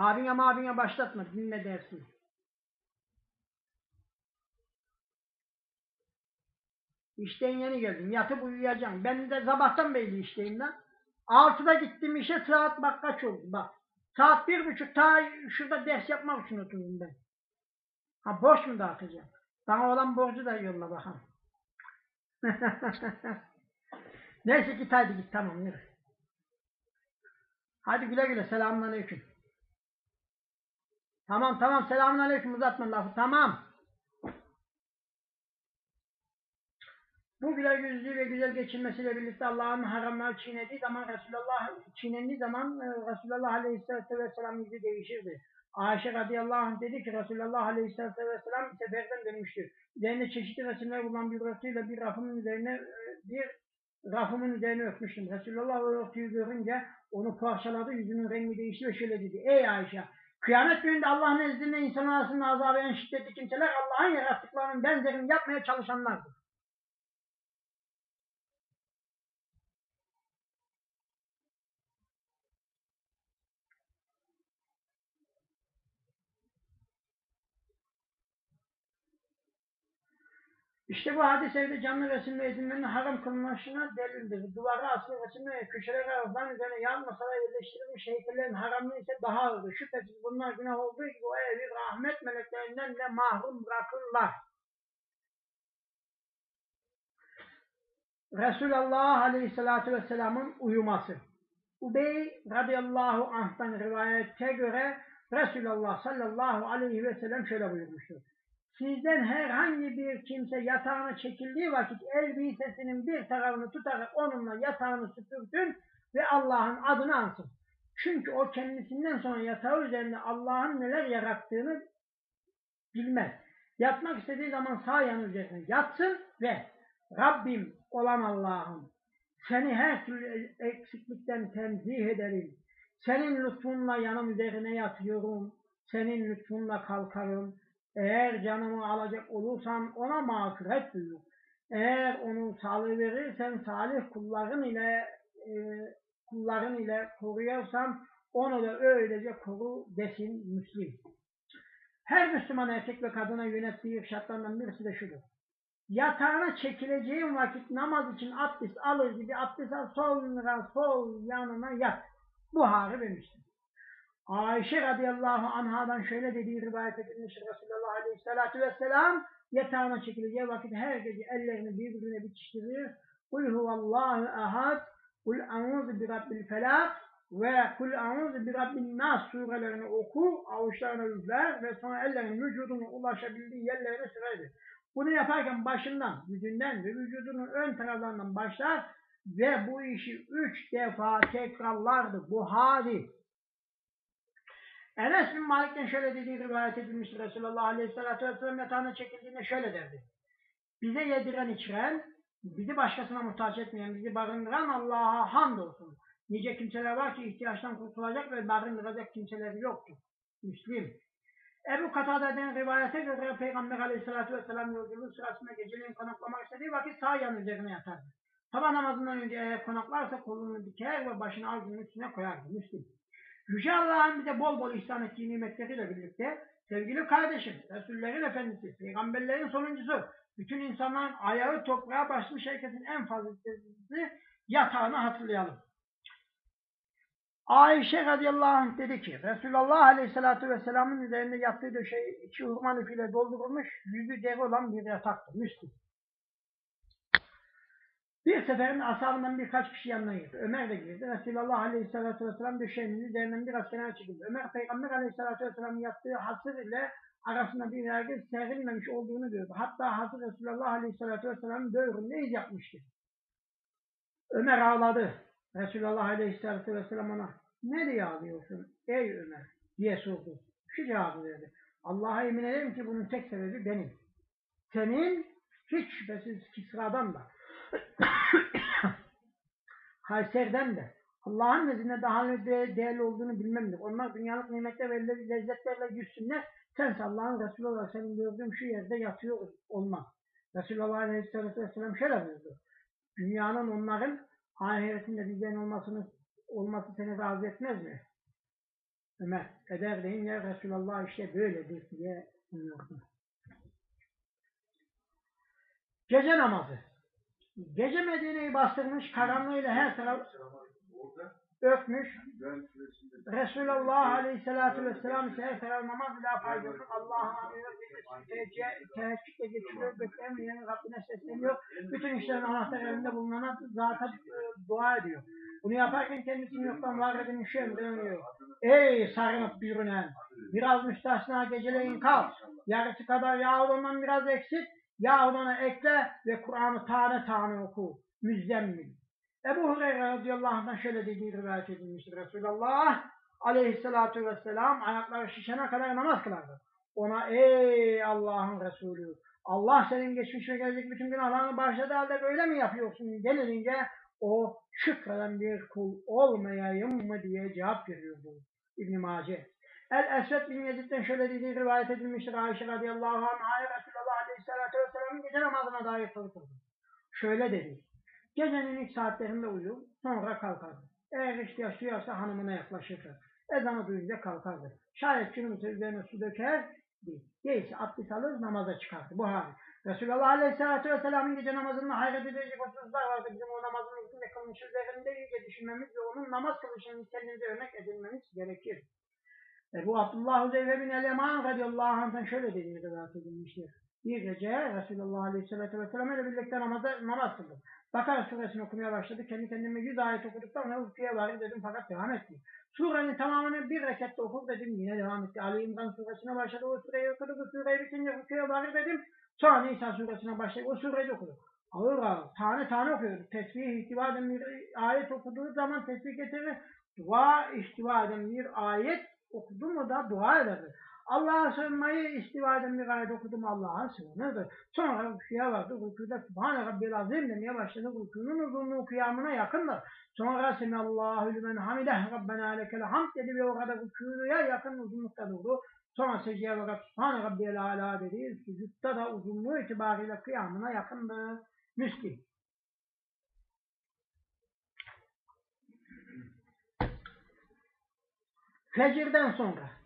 Abine mabine başlatma, dinle dersin. İşten yeni geldim, yatıp uyuyacağım. Ben de sabahtan beri işteyim lan. Altıda gittim işe, saat bak kaç oldu bak. Saat bir buçuk, ta şurada ders yapmak için oturdum ben. Ha borç mu dağıtacağım? Bana olan borcu da yolla bakalım. Neyse git hadi git, tamam yürü. Hadi güle güle, selamun aleyküm. Tamam tamam selamun aleyküm uzatma lafı tamam. Bu güler yüzlü ve güzel geçinmesiyle birlikte Allah'ın haramları çiğnediği zaman Resulullah çiğnendiği zaman e, Resulullah Aleyhisselatü Vesselam yüzü değişirdi. Ayşe radıyallahu anh dedi ki Resulullah Aleyhisselatü Vesselam seferden dönmüştür. Üzerinde çeşitli resimler bulunan bir örtüyle bir rafımın üzerine e, bir rafımın üzerine örtmüştüm. Resulullah o örtüyü görünce onu parçaladı, yüzünün rengi değişti ve şöyle dedi. Ey Ayşe Kıyamet gününde Allah'ın nezdinde insan arasında azabı en şiddetli kimseler Allah'ın yarattıklarının benzerini yapmaya çalışanlardır. İşte bu hadis evde canlı resimle edinmenin haram kılınmasına delildir. Duvara asılı resimle köşelere arasından üzerine yan masaya yerleştirilmiş heykellerin haramlığı ise daha ağırdır. Şüphesiz bunlar günah olduğu gibi o evi rahmet meleklerinden de mahrum bırakırlar. Resulullah Aleyhisselatü Vesselam'ın uyuması. Ubey radıyallahu anh'tan rivayete göre Resulullah sallallahu aleyhi ve sellem şöyle buyurmuştur. Sizden herhangi bir kimse yatağına çekildiği vakit elbisesinin bir tarafını tutarak onunla yatağını süpürsün ve Allah'ın adını ansın. Çünkü o kendisinden sonra yatağı üzerinde Allah'ın neler yarattığını bilmez. Yatmak istediği zaman sağ yanı üzerine yatsın ve Rabbim olan Allah'ım seni her türlü eksiklikten tenzih ederim. Senin lütfunla yanım üzerine yatıyorum. Senin lütfunla kalkarım. Eğer canımı alacak olursan ona mağfiret buyur. Eğer onu sağlığı verirsen salih kulların ile e, kulların ile koruyorsan onu da öylece koru desin Müslim. Her Müslüman erkek ve kadına yönettiği irşatlarından birisi de şudur. Yatağına çekileceğin vakit namaz için abdest alır gibi abdest al, sonra sol yanına yat. Buhari demiştir. Ayşe radıyallahu anhadan şöyle dediği rivayet edilmiştir Resulullah aleyhissalatu vesselam yatağına çekileceği vakit her gece ellerini birbirine bitiştirir. Kul huvallahu ahad, kul a'udhu bi rabbil felak ve kul a'udhu bi rabbin nas surelerini oku, avuçlarına üfler ve sonra ellerin vücuduna ulaşabildiği yerlerine sıraydır. Bunu yaparken başından, yüzünden ve vücudunun ön taraflarından başlar ve bu işi üç defa tekrarlardı. Buhari. Enes bin Malik'ten şöyle dediği rivayet edilmiştir. Resulullah Aleyhisselatü Vesselam yatağına çekildiğinde şöyle derdi. Bize yediren içiren, bizi başkasına muhtaç etmeyen, bizi barındıran Allah'a hamdolsun. Nice kimseler var ki ihtiyaçtan kurtulacak ve barındıracak kimseleri yoktur. Müslim. Ebu Katade'den rivayete göre Peygamber Aleyhisselatü Vesselam yolculuğu sırasında geceliğin konaklamak istediği vakit sağ yan üzerine yatardı. Sabah namazından önce eğer konaklarsa kolunu diker ve başını avucunun üstüne koyardı. Müslim. Yüce Allah'ın bize bol bol ihsan ettiği nimetleriyle birlikte sevgili kardeşim, Resullerin Efendisi, Peygamberlerin sonuncusu, bütün insanların ayağı toprağa basmış herkesin en fazlası yatağını hatırlayalım. Ayşe radıyallahu anh dedi ki Resulullah aleyhissalatü vesselamın üzerinde yattığı döşeği içi hurma lüfiyle doldurulmuş yüzü deri olan bir yataktı. Müslüm. Bir seferin ashabından birkaç kişi yanına girdi. Ömer de girdi. Resulullah Aleyhisselatü Vesselam döşeğinin üzerinden biraz kenara çekildi. Ömer Peygamber Aleyhisselatü Vesselam'ın yattığı hasır ile arasında bir vergi serilmemiş olduğunu gördü. Hatta hasır Resulullah Aleyhisselatü Vesselam'ın böğründe iz yapmıştı. Ömer ağladı. Resulullah Aleyhisselatü Vesselam ona ne diye ağlıyorsun ey Ömer diye sordu. Şu cevabı verdi. Allah'a emin ederim ki bunun tek sebebi benim. Senin hiç şüphesiz Kisra'dan da Kayser'den de Allah'ın nezdinde daha de değerli olduğunu bilmemdir. Onlar dünyalık nimetler ve lezzetlerle yüzsünler. Sense Allah'ın Resulü olarak senin gördüğüm şu yerde yatıyor olmaz. Resulullah Aleyhisselatü Vesselam şöyle buyurdu. Dünyanın onların ahiretinde bizden olmasını olması seni razı etmez mi? Ömer, eder deyince Resulullah işte böyledir diye buyurdu. Gece namazı. Gece Medine'yi bastırmış, karanlığıyla her taraf öpmüş. Resulullah Aleyhisselatü Vesselam ise her taraf namaz ile faydalı. Allah'a anıyor, teheccüde geçiriyor, beklemeyen Rabbine sesleniyor. Bütün işlerin anahtar elinde bulunana zaten dua ediyor. Bunu yaparken kendisini yoktan var edilmiş emrediyor. Ey sarınıp bürünen! Biraz müstahsına geceleyin kalk. Yarısı kadar yahut ondan biraz eksik. Yahut ona ekle ve Kur'an'ı tane tane oku. Müzzemmil. Ebu Hureyre radıyallahu anh'dan şöyle dediği rivayet edilmiştir. Resulullah aleyhissalatu vesselam ayakları şişene kadar namaz kılardı. Ona ey Allah'ın Resulü Allah senin geçmiş ve gelecek bütün günahlarını bağışladı halde böyle mi yapıyorsun denilince o şükreden bir kul olmayayım mı diye cevap veriyordu İbn-i Mace. El-Esved bin Yezid'den şöyle dediği rivayet edilmiştir. Ayşe radıyallahu anh'a Resulullah aleyhissalatü vesselamın gece namazına dair soruldu. Şöyle dedi. Gecenin ilk saatlerinde uyur, sonra kalkardı. Eğer ihtiyaç duyarsa hanımına yaklaşırdı. Ezanı duyunca kalkardı. Şayet günümüzde üzerine su döker, değil. Değilse abdest alır, namaza çıkardı. Buhari. Resulullah Aleyhisselatü Vesselam'ın gece namazında hayret edilecek hususlar vardı. Bizim o namazın içinde kılmış üzerinde iyice düşünmemiz ve onun namaz kılışını kendimize örnek edilmemiz gerekir. Ebu Abdullah Huzeyfe bin El-Eman radıyallahu anh'tan şöyle dediğini rivayet edilmiştir. Bir gece Resulullah Aleyhisselatü Vesselam ile birlikte namazda, namaz kıldı. Bakara suresini okumaya başladı. Kendi kendime yüz ayet okuduktan sonra uykuya varır dedim fakat devam etti. Surenin tamamını bir rekatta okur dedim yine devam etti. Ali İmran suresine başladı. O sureyi okudu. Bu sureyi bitince uykuya varır dedim. Sonra Nisa suresine başladı. O sureyi okudu. Ağır ağır tane tane okuyordu. Tesbih ihtiva eden bir ayet okuduğu zaman tesbih getirir. Dua ihtiva eden bir ayet okudu mu da dua ederdi. Allah'a sığınmayı istiva eden bir ayet okudum Allah'a sığınırdı. Sonra rüküye vardı. Rüküde Subhane Rabbil Azim demeye başladı. Rükünün uzunluğu kıyamına yakındı. Sonra Semallahu lümen hamideh Rabbena lekel hamd dedi ve orada rüküye yakın uzunlukta durdu. Sonra secdeye vakat Subhane Rabbiyel Ala dedi. Sücutta da uzunluğu itibariyle kıyamına yakındı. Müslim. Fecirden sonra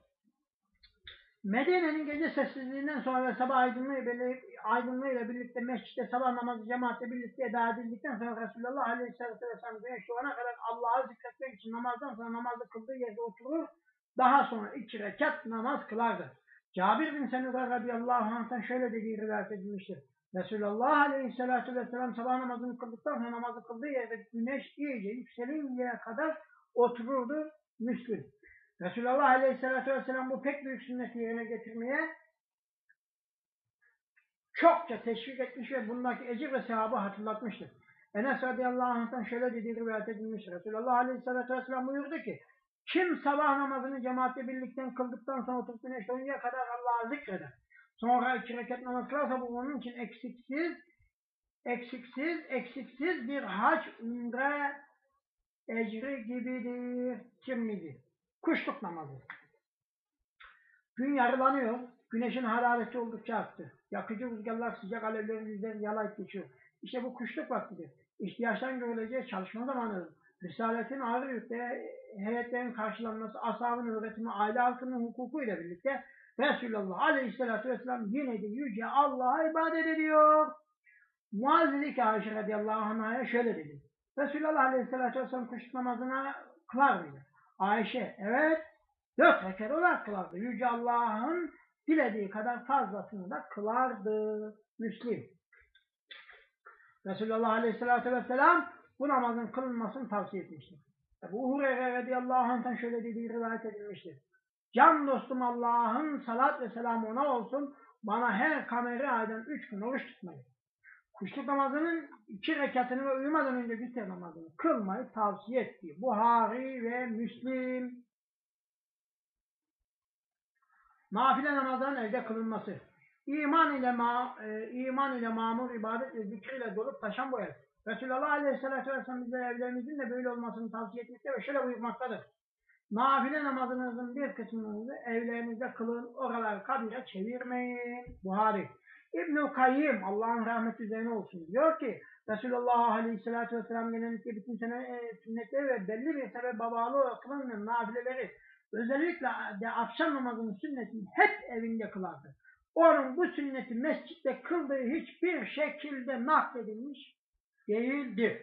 Medine'nin gece sessizliğinden sonra ve sabah aydınlığı, aydınlığıyla birlikte mescitte sabah namazı cemaatle birlikte eda edildikten sonra Resulullah Aleyhisselatü Vesselam güneş doğana kadar Allah'ı zikretmek için namazdan sonra namazı kıldığı yerde oturur. Daha sonra iki rekat namaz kılardı. Cabir bin Semura radıyallahu anh'tan şöyle dediği rivayet edilmiştir. Resulullah Aleyhisselatü Vesselam sabah namazını kıldıktan sonra namazı kıldığı yerde güneş iyice yükselinceye kadar otururdu. Müslüm. Resulullah Aleyhisselatü Vesselam bu pek büyük sünneti yerine getirmeye çokça teşvik etmiş ve bundaki ecir ve sevabı hatırlatmıştır. Enes radıyallahu anh'tan şöyle dediği rivayet edilmiştir. Resulullah Aleyhisselatü Vesselam buyurdu ki kim sabah namazını cemaatle birlikte kıldıktan sonra oturup güneş doğuncaya kadar Allah'a zikreder. Sonra iki rekat namaz kılarsa bu onun için eksiksiz, eksiksiz, eksiksiz bir hac, umre ecri gibidir. Tirmizi. Kuşluk namazı. Gün yarılanıyor. Güneşin harareti oldukça arttı. Yakıcı rüzgarlar sıcak alevlerin yüzlerini yalayıp geçiyor. İşte bu kuşluk vaktidir. İhtiyaçtan görüleceği çalışma zamanıdır. Risaletin ağır yükte heyetlerin karşılanması, ashabın öğretimi, aile halkının hukuku ile birlikte Resulullah Aleyhisselatü Vesselam yine de yüce Allah'a ibadet ediyor. Muaz dedi ki Ayşe radıyallahu anh'a şöyle dedi. Resulullah Aleyhisselatü Vesselam kuşluk namazına kılar mıydı? Ayşe evet dört rekat olarak kılardı. Yüce Allah'ın dilediği kadar fazlasını da kılardı. Müslim. Resulullah Aleyhisselatü Vesselam bu namazın kılınmasını tavsiye etmiştir. Ebu Hureyre radıyallahu anh'tan şöyle dediği rivayet edilmiştir. Can dostum Allah'ın salat ve selamı ona olsun bana her kameri aydan üç gün oruç tutmayı. Kuşluk namazının iki rekatını ve uyumadan önce vitir namazını kılmayı tavsiye etti. Buhari ve Müslim. Nafile namazların evde kılınması. İman ile ma, e, iman ile mamur ibadet ve zikriyle dolup taşan bu ev. Resulullah Aleyhisselatü Vesselam bize evlerimizin de böyle olmasını tavsiye etmekte ve şöyle buyurmaktadır. Nafile namazınızın bir kısmını evlerinizde kılın, oraları kabire çevirmeyin. Buhari. İbn-i Kayyim, Allah'ın rahmeti üzerine olsun, diyor ki Resulullah Aleyhisselatü Vesselam genellikle bütün sene e, sünnetleri ve belli bir sebep babalı kılınan nafileleri özellikle de akşam namazının sünnetini hep evinde kılardı. Onun bu sünneti mescitte kıldığı hiçbir şekilde nakledilmiş değildir.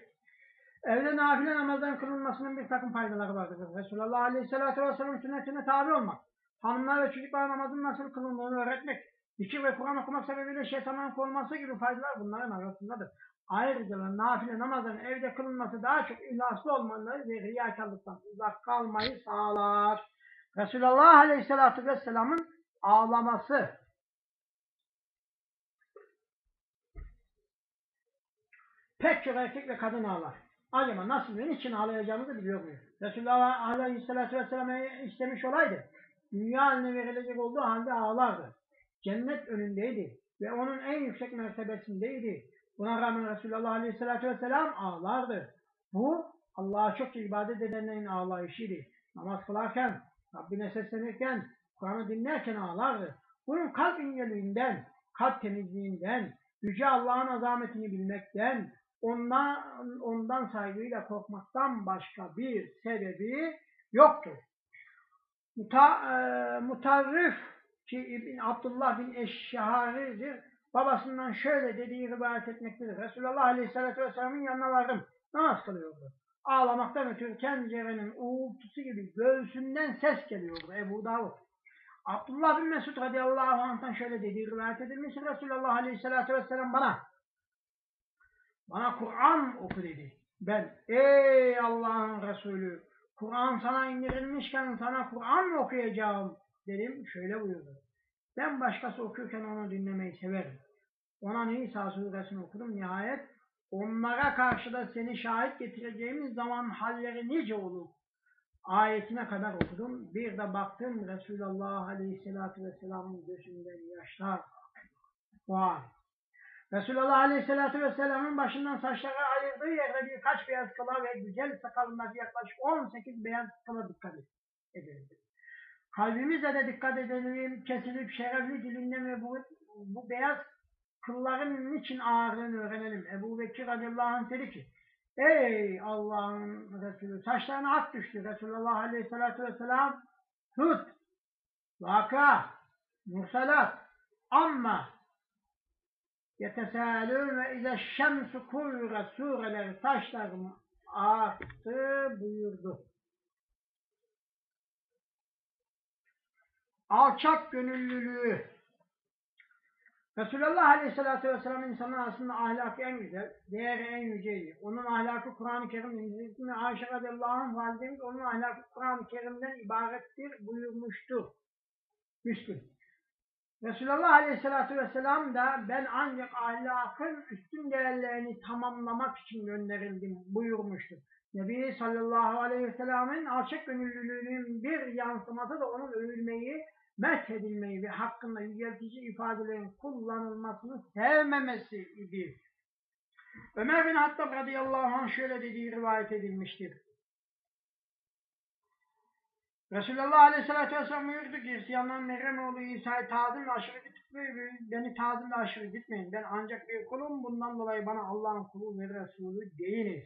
Evde nafile namazdan kılınmasının bir takım faydaları vardır. Resulullah Aleyhisselatü Vesselam sünnetine tabi olmak, hanımlar ve çocuklar namazın nasıl kılındığını öğretmek, zikir ve Kur'an okumak sebebiyle şeytanın korunması gibi faydalar bunların arasındadır. Ayrıca nafile namazın evde kılınması daha çok ihlaslı olmaları ve riyakarlıktan uzak kalmayı sağlar. Resulullah Aleyhisselatü Vesselam'ın ağlaması, pek çok erkek ve kadın ağlar. Acaba nasıl ve niçin ağlayacağımızı biliyor muyuz? Resulullah Aleyhisselatü Vesselam'a istemiş olaydı. Dünya haline verilecek olduğu halde ağlardı. Cennet önündeydi ve onun en yüksek mertebesindeydi. Buna rağmen Resulullah Aleyhisselatü Vesselam ağlardı. Bu Allah'a çok ibadet edenlerin ağlayışıydı. Namaz kılarken, Rabbine seslenirken, Kur'an'ı dinlerken ağlardı. Bunun kalp inceliğinden, kalp temizliğinden, Yüce Allah'ın azametini bilmekten, ondan, ondan saygıyla korkmaktan başka bir sebebi yoktur. Muta, e, mutarrif ki İbn Abdullah bin Eşşahari'dir. Babasından şöyle dediği rivayet etmektedir. Resulullah Aleyhisselatü Vesselam'ın yanına vardım. Namaz kılıyordu. Ağlamaktan ötürü tencerenin uğultusu gibi göğsünden ses geliyordu Ebu Davud. Abdullah bin Mesud radıyallahu anh'tan şöyle dediği rivayet edilmiş. Resulullah Aleyhisselatü Vesselam bana bana Kur'an oku dedi. Ben ey Allah'ın Resulü Kur'an sana indirilmişken sana Kur'an okuyacağım dedim. Şöyle buyurdu. Ben başkası okurken onu dinlemeyi severim. Ona Nisa suresini okudum. Nihayet onlara karşı da seni şahit getireceğimiz zaman halleri nice olur. Ayetine kadar okudum. Bir de baktım Resulullah Aleyhisselatü Vesselam'ın gözünden yaşlar var. Resulullah Aleyhisselatü Vesselam'ın başından saçları ayırdığı yerde birkaç beyaz kıla ve güzel sakalındaki yaklaşık 18 beyaz kıla dikkat edildi. Kalbimizle de dikkat edelim, kesilip şerefli dilinden ve bu, bu beyaz kılların niçin ağırlığını öğrenelim. Ebu Bekir radıyallahu anh dedi ki, Ey Allah'ın Resulü, saçlarına ak düştü. Resulullah aleyhissalatü vesselam, tut, vaka, Mursalat. Amma yetesâlûn ve ize şemsu kurre sureleri taşlarını attı buyurdu. Alçak gönüllülüğü. Resulullah Aleyhisselatü Vesselam insanın aslında ahlakı en güzel, değeri en yüceydi. Onun ahlakı Kur'an-ı Kerim'in Ayşe radıyallahu anh validemiz onun ahlakı Kur'an-ı Kerim'den ibarettir buyurmuştur. Müslüm. Resulullah Aleyhisselatü Vesselam da ben ancak ahlakın üstün değerlerini tamamlamak için gönderildim buyurmuştur. Nebi sallallahu aleyhi alçak gönüllülüğünün bir yansıması da onun övülmeyi, methedilmeyi ve hakkında yüceltici ifadelerin kullanılmasını sevmemesi idi. Ömer bin Hattab radıyallahu anh şöyle dediği rivayet edilmiştir. Resulullah Aleyhisselatü Vesselam buyurdu ki Hristiyanların Meryem oğlu İsa'yı tazimle aşırı gitmeyin, beni tazimle aşırı gitmeyin. Ben ancak bir kulum, bundan dolayı bana Allah'ın kulu ve Resulü deyiniz.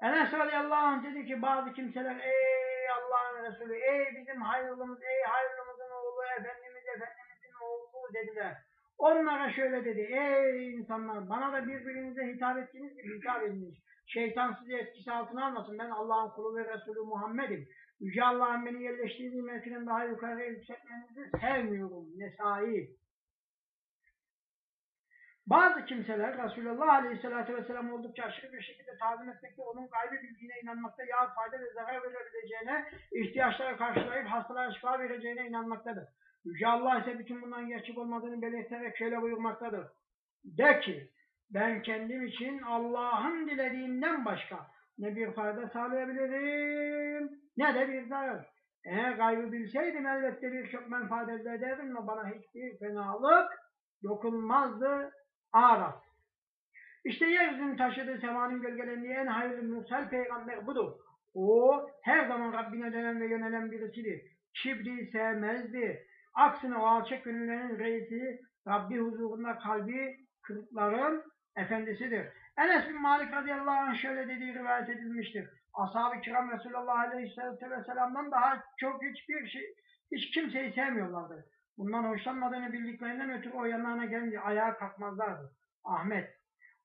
Enes radıyallahu anh dedi ki bazı kimseler ey Allah'ın Resulü, ey bizim hayırlımız, ey hayırlımızın oğlu, Efendimiz, Efendimizin oğlu dediler. Onlara şöyle dedi, ey insanlar bana da birbirinize hitap ettiğiniz gibi hitap ediniz. Şeytan sizi etkisi altına almasın. Ben Allah'ın kulu ve Resulü Muhammed'im. Yüce Allah'ın beni yerleştirdiği mevkiden daha yukarıya yükseltmenizi sevmiyorum. Nesai. Bazı kimseler Resulullah Aleyhisselatü Vesselam oldukça aşırı bir şekilde tazim etmekte, onun gaybi bildiğine inanmakta, ya fayda ve zarar verebileceğine, ihtiyaçları karşılayıp hastalara şifa vereceğine inanmaktadır. Yüce Allah ise bütün bundan gerçek olmadığını belirterek şöyle buyurmaktadır. De ki, ben kendim için Allah'ın dilediğinden başka ne bir fayda sağlayabilirim ne de bir zarar. Eğer gaybı bilseydim elbette birçok menfaat elde ederdim ama bana hiçbir fenalık dokunmazdı. Araf. İşte yeryüzünün taşıdığı semanın gölgelendiği en hayırlı mursal peygamber budur. O her zaman Rabbine dönen ve yönelen birisidir. Kibri sevmezdi. Aksine o alçak gönüllerin reisi Rabbi huzurunda kalbi kırıkların efendisidir. Enes bin Malik radıyallahu anh şöyle dediği rivayet edilmiştir. Ashab-ı kiram Resulullah aleyhisselatü vesselam'dan daha çok hiçbir şey, hiç kimseyi sevmiyorlardı. Bundan hoşlanmadığını bildiklerinden ötürü o yanlarına gelince ayağa kalkmazlardı. Ahmet,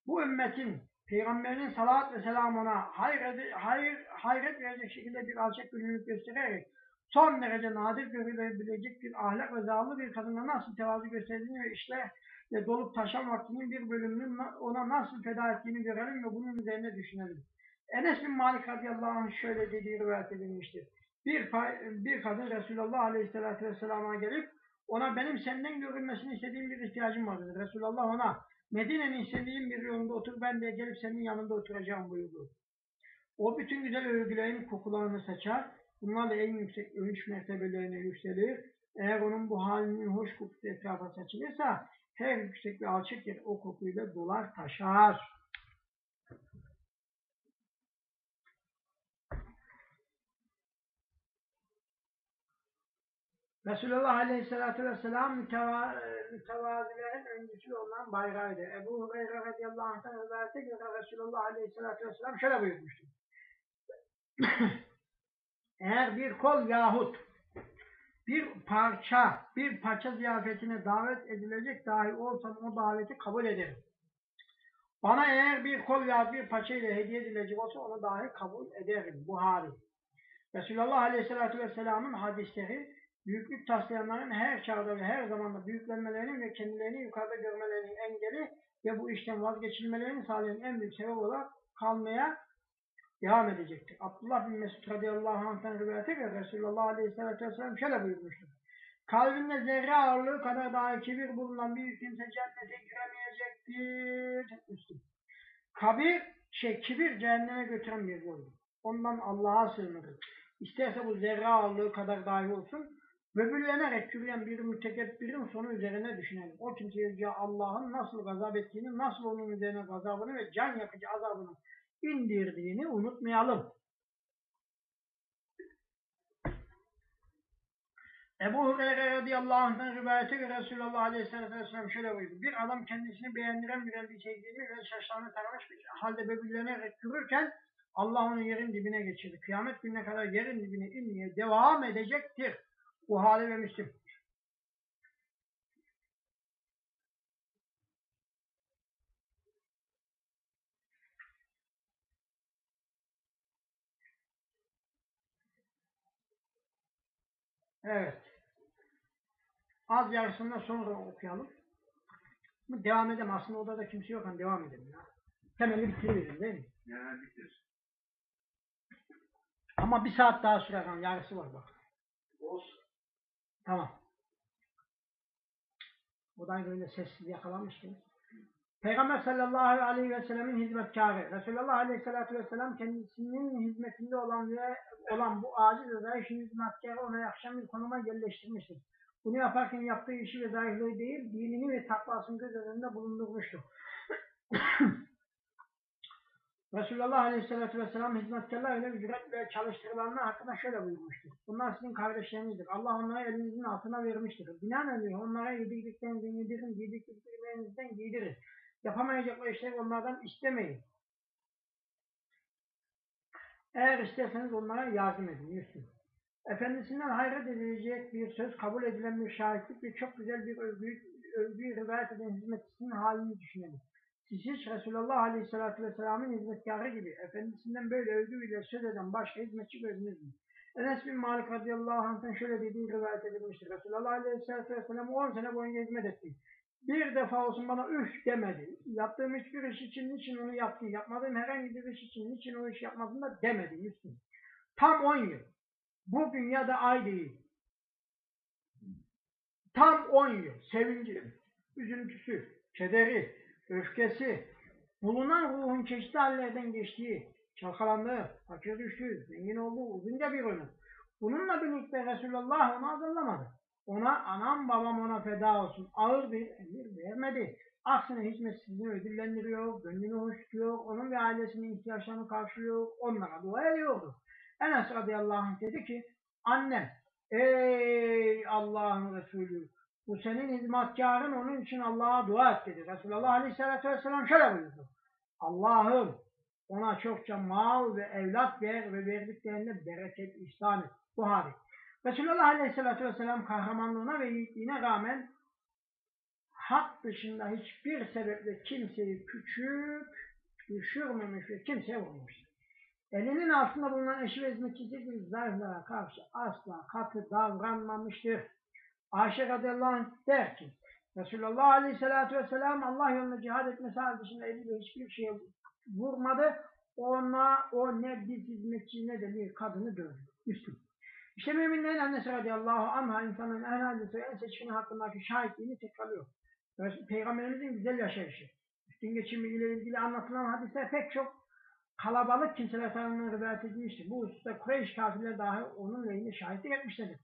bu ümmetin Peygamberinin salat ve selamına hayret, hayır, hayret verecek şekilde bir alçak gönüllülük göstererek son derece nadir görülebilecek bir ahlak ve zavallı bir kadına nasıl tevazu gösterdiğini ve işte ve dolup taşan vaktinin bir bölümünü ona nasıl feda ettiğini görelim ve bunun üzerine düşünelim. Enes bin Malik radıyallahu anh şöyle dediği rivayet edilmiştir. Bir, bir kadın Resulullah aleyhissalatü vesselam'a gelip ona benim senden görülmesini istediğim bir ihtiyacım vardır. Resulullah ona Medine'nin istediğim bir yolunda otur ben de gelip senin yanında oturacağım buyurdu. O bütün güzel övgülerin kokularını saçar. Bunlarla en yüksek övünç mertebelerine yükselir. Eğer onun bu halinin hoş kokusu etrafa saçılırsa her yüksek ve alçak yer o kokuyla dolar taşar. Resulullah Aleyhisselatü Vesselam müteva, mütevazilerin öncüsü olan bayrağıydı. Ebu Hureyre radıyallahu anh'tan rivayete göre Resulullah Aleyhisselatü Vesselam şöyle buyurmuştur. Eğer bir kol yahut bir parça, bir parça ziyafetine davet edilecek dahi olsam o daveti kabul ederim. Bana eğer bir kol ya bir parça ile hediye edilecek olsa onu dahi kabul ederim. Buhari. Resulullah Aleyhisselatü Vesselam'ın hadisleri büyüklük taslayanların her çağda ve her zamanda büyüklenmelerini ve kendilerini yukarıda görmelerinin engeli ve bu işten vazgeçilmelerini sağlayan en büyük sebep olarak kalmaya devam edecektir. Abdullah bin Mesud radıyallahu anh'tan rivayete göre Resulullah aleyhissalatü vesselam şöyle buyurmuştur. Kalbinde zerre ağırlığı kadar daha kibir bulunan bir kimse cennete giremeyecektir. Kabir, şey kibir cehenneme götüren bir yoldur. Ondan Allah'a sığınırız. İsterse bu zerre ağırlığı kadar dahi olsun, böbürlenerek çürüyen bir mütekebbirin sonu üzerine düşünelim. O kimseye Allah'ın nasıl gazap ettiğini, nasıl onun üzerine gazabını ve can yakıcı azabını indirdiğini unutmayalım. Ebu Hureyre radıyallahu anh'tan rivayete göre Resulullah aleyhisselatü vesselam şöyle buyurdu. Bir adam kendisini beğendiren bir elbiseyi giymiş ve şaşlarını taramış bir halde böbürlenerek yürürken Allah onu yerin dibine geçirdi. Kıyamet gününe kadar yerin dibine inmeye devam edecektir. Buhari ve Müslim. Evet. Az yarısından sonra da okuyalım. Devam edelim. Aslında odada kimse yok. Hani devam edelim ya. Temeli bitirmeyelim değil mi? Yani bitir. Ama bir saat daha sürer. Yani yarısı var bak. Olsun. Tamam. Odayı böyle sessiz yakalanmıştı. Peygamber sallallahu aleyhi ve sellemin hizmetkarı. Resulullah aleyhissalatu vesselam kendisinin hizmetinde olan ve olan bu aciz ve zayıf hizmetkarı ona yakışan bir konuma yerleştirmiştir. Bunu yaparken yaptığı işi ve zayıflığı değil, dinini ve takvasını göz önünde bulundurmuştur. Resulullah Aleyhisselatü Vesselam hizmetkarlar ile ücretle çalıştırılanlar hakkında şöyle buyurmuştur. Bunlar sizin kardeşlerinizdir. Allah onları elinizin altına vermiştir. Binaenaleyh onlara yedirdiklerinizi yedirin, giydirdiklerinizden giydirin. Yapamayacakları işleri onlardan istemeyin. Eğer isterseniz onlara yardım edin. Müslüm. Efendisinden hayret edilecek bir söz, kabul edilen bir şahitlik ve çok güzel bir övgüyü, övgüyü rivayet eden hizmetçisinin halini düşünelim. Hiç Resulullah Aleyhisselatü Vesselam'ın hizmetkarı gibi efendisinden böyle övgüyle söz eden başka hizmetçi gördünüz mü? Enes bin Malik radıyallahu anh'tan şöyle dediği rivayet edilmiştir. Resulullah Aleyhisselatü Vesselam 10 sene boyunca hizmet etti. Bir defa olsun bana üf demedi. Yaptığım hiçbir iş için niçin onu yaptın, yapmadığım herhangi bir iş için niçin o iş yapmadın da demedi Müslüm. Tam 10 yıl. Bugün ya da ay değil. Tam 10 yıl. Sevinci, üzüntüsü, kederi, öfkesi, bulunan ruhun çeşitli hallerden geçtiği, çalkalandığı, fakir düştüğü, zengin olduğu uzunca bir ömür. Bununla birlikte Resulullah onu azarlamadı. Ona anam babam ona feda olsun ağır bir emir vermedi. Aksine hizmetsizliğini ödüllendiriyor, gönlünü hoş onun ve ailesinin ihtiyaçlarını karşılıyor, onlara dua ediyordu. Enes radıyallahu anh dedi ki, annem, ey Allah'ın Resulü, bu senin hizmetkarın onun için Allah'a dua et dedi. Resulullah aleyhissalatü vesselam şöyle buyurdu. Allah'ım ona çokça mal ve evlat ver ve verdiklerinde bereket ihsan et. Buhari. Resulullah aleyhissalatü vesselam kahramanlığına ve yiğitliğine rağmen hak dışında hiçbir sebeple kimseyi küçük düşürmemiş ve kimseye vurmuştur. Elinin altında bulunan eşi ve hizmetçisi gibi zayıflara karşı asla katı davranmamıştır. Ayşe radıyallahu anh der ki, Resulullah aleyhissalatü vesselam Allah yolunda cihad etmesi hal dışında eliyle hiçbir şeye vurmadı. Ona o ne bir hizmetçi ne de bir kadını dövdü. Müslüm. İşte müminlerin annesi radıyallahu anha insanın en hadisi en seçkini hakkındaki şahitliğini tekrarlıyor. Peygamberimizin güzel yaşayışı. Üstün geçimi ile ilgili anlatılan hadisler pek çok kalabalık kimseler tarafından rivayet edilmiştir. Bu hususta Kureyş kafirler dahi onun lehine şahitlik etmişlerdir.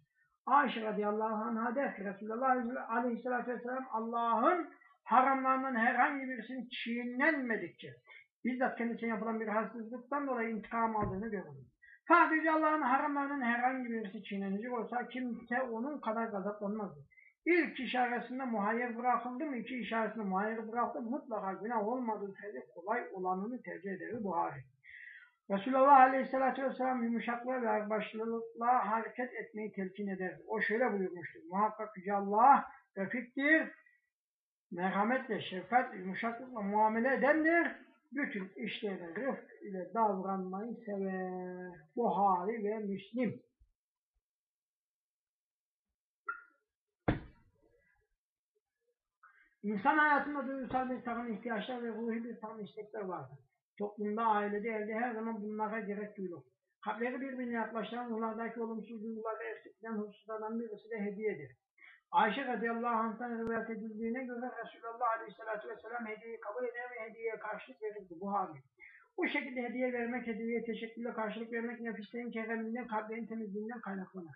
Ayşe radıyallahu anh'a der ki Resulullah aleyhissalatü vesselam Allah'ın haramlarından herhangi birisinin çiğnenmedikçe bizzat kendisine yapılan bir haksızlıktan dolayı intikam aldığını görürüz. Sadece Allah'ın haramlarının herhangi birisi çiğnenecek olsa kimse onun kadar gazaplanmazdı. İlk işaretinde muhayyer bırakıldı mı, iki işaretinde muhayyer bıraktı mutlaka günah olmadığı sürece kolay olanını tercih eder Buhari. Resulullah Aleyhisselatü Vesselam yumuşaklığa ve ağırbaşlılıkla hareket etmeyi telkin eder. O şöyle buyurmuştur. Muhakkak Yüce Allah refiktir, merhametle, şefkat, yumuşaklıkla muamele edendir. Bütün işlerde rıfk ile davranmayı sever. Buhari ve Müslim. İnsan hayatında duygusal bir takım ihtiyaçlar ve ruhi bir takım istekler vardır. Toplumda, ailede, evde her zaman bunlara gerek duyulur. Kalpleri birbirine yaklaşan, onlardaki olumsuz duyguları eksilten hususlardan birisi de hediyedir. Ayşe radıyallahu anh'tan rivayet edildiğine göre Resulullah aleyhissalatü vesselam hediyeyi kabul eder ve hediyeye karşılık verirdi. Buhari. Bu şekilde hediye vermek, hediyeye teşekkürle karşılık vermek nefislerin kereminden, kalplerin temizliğinden kaynaklanır.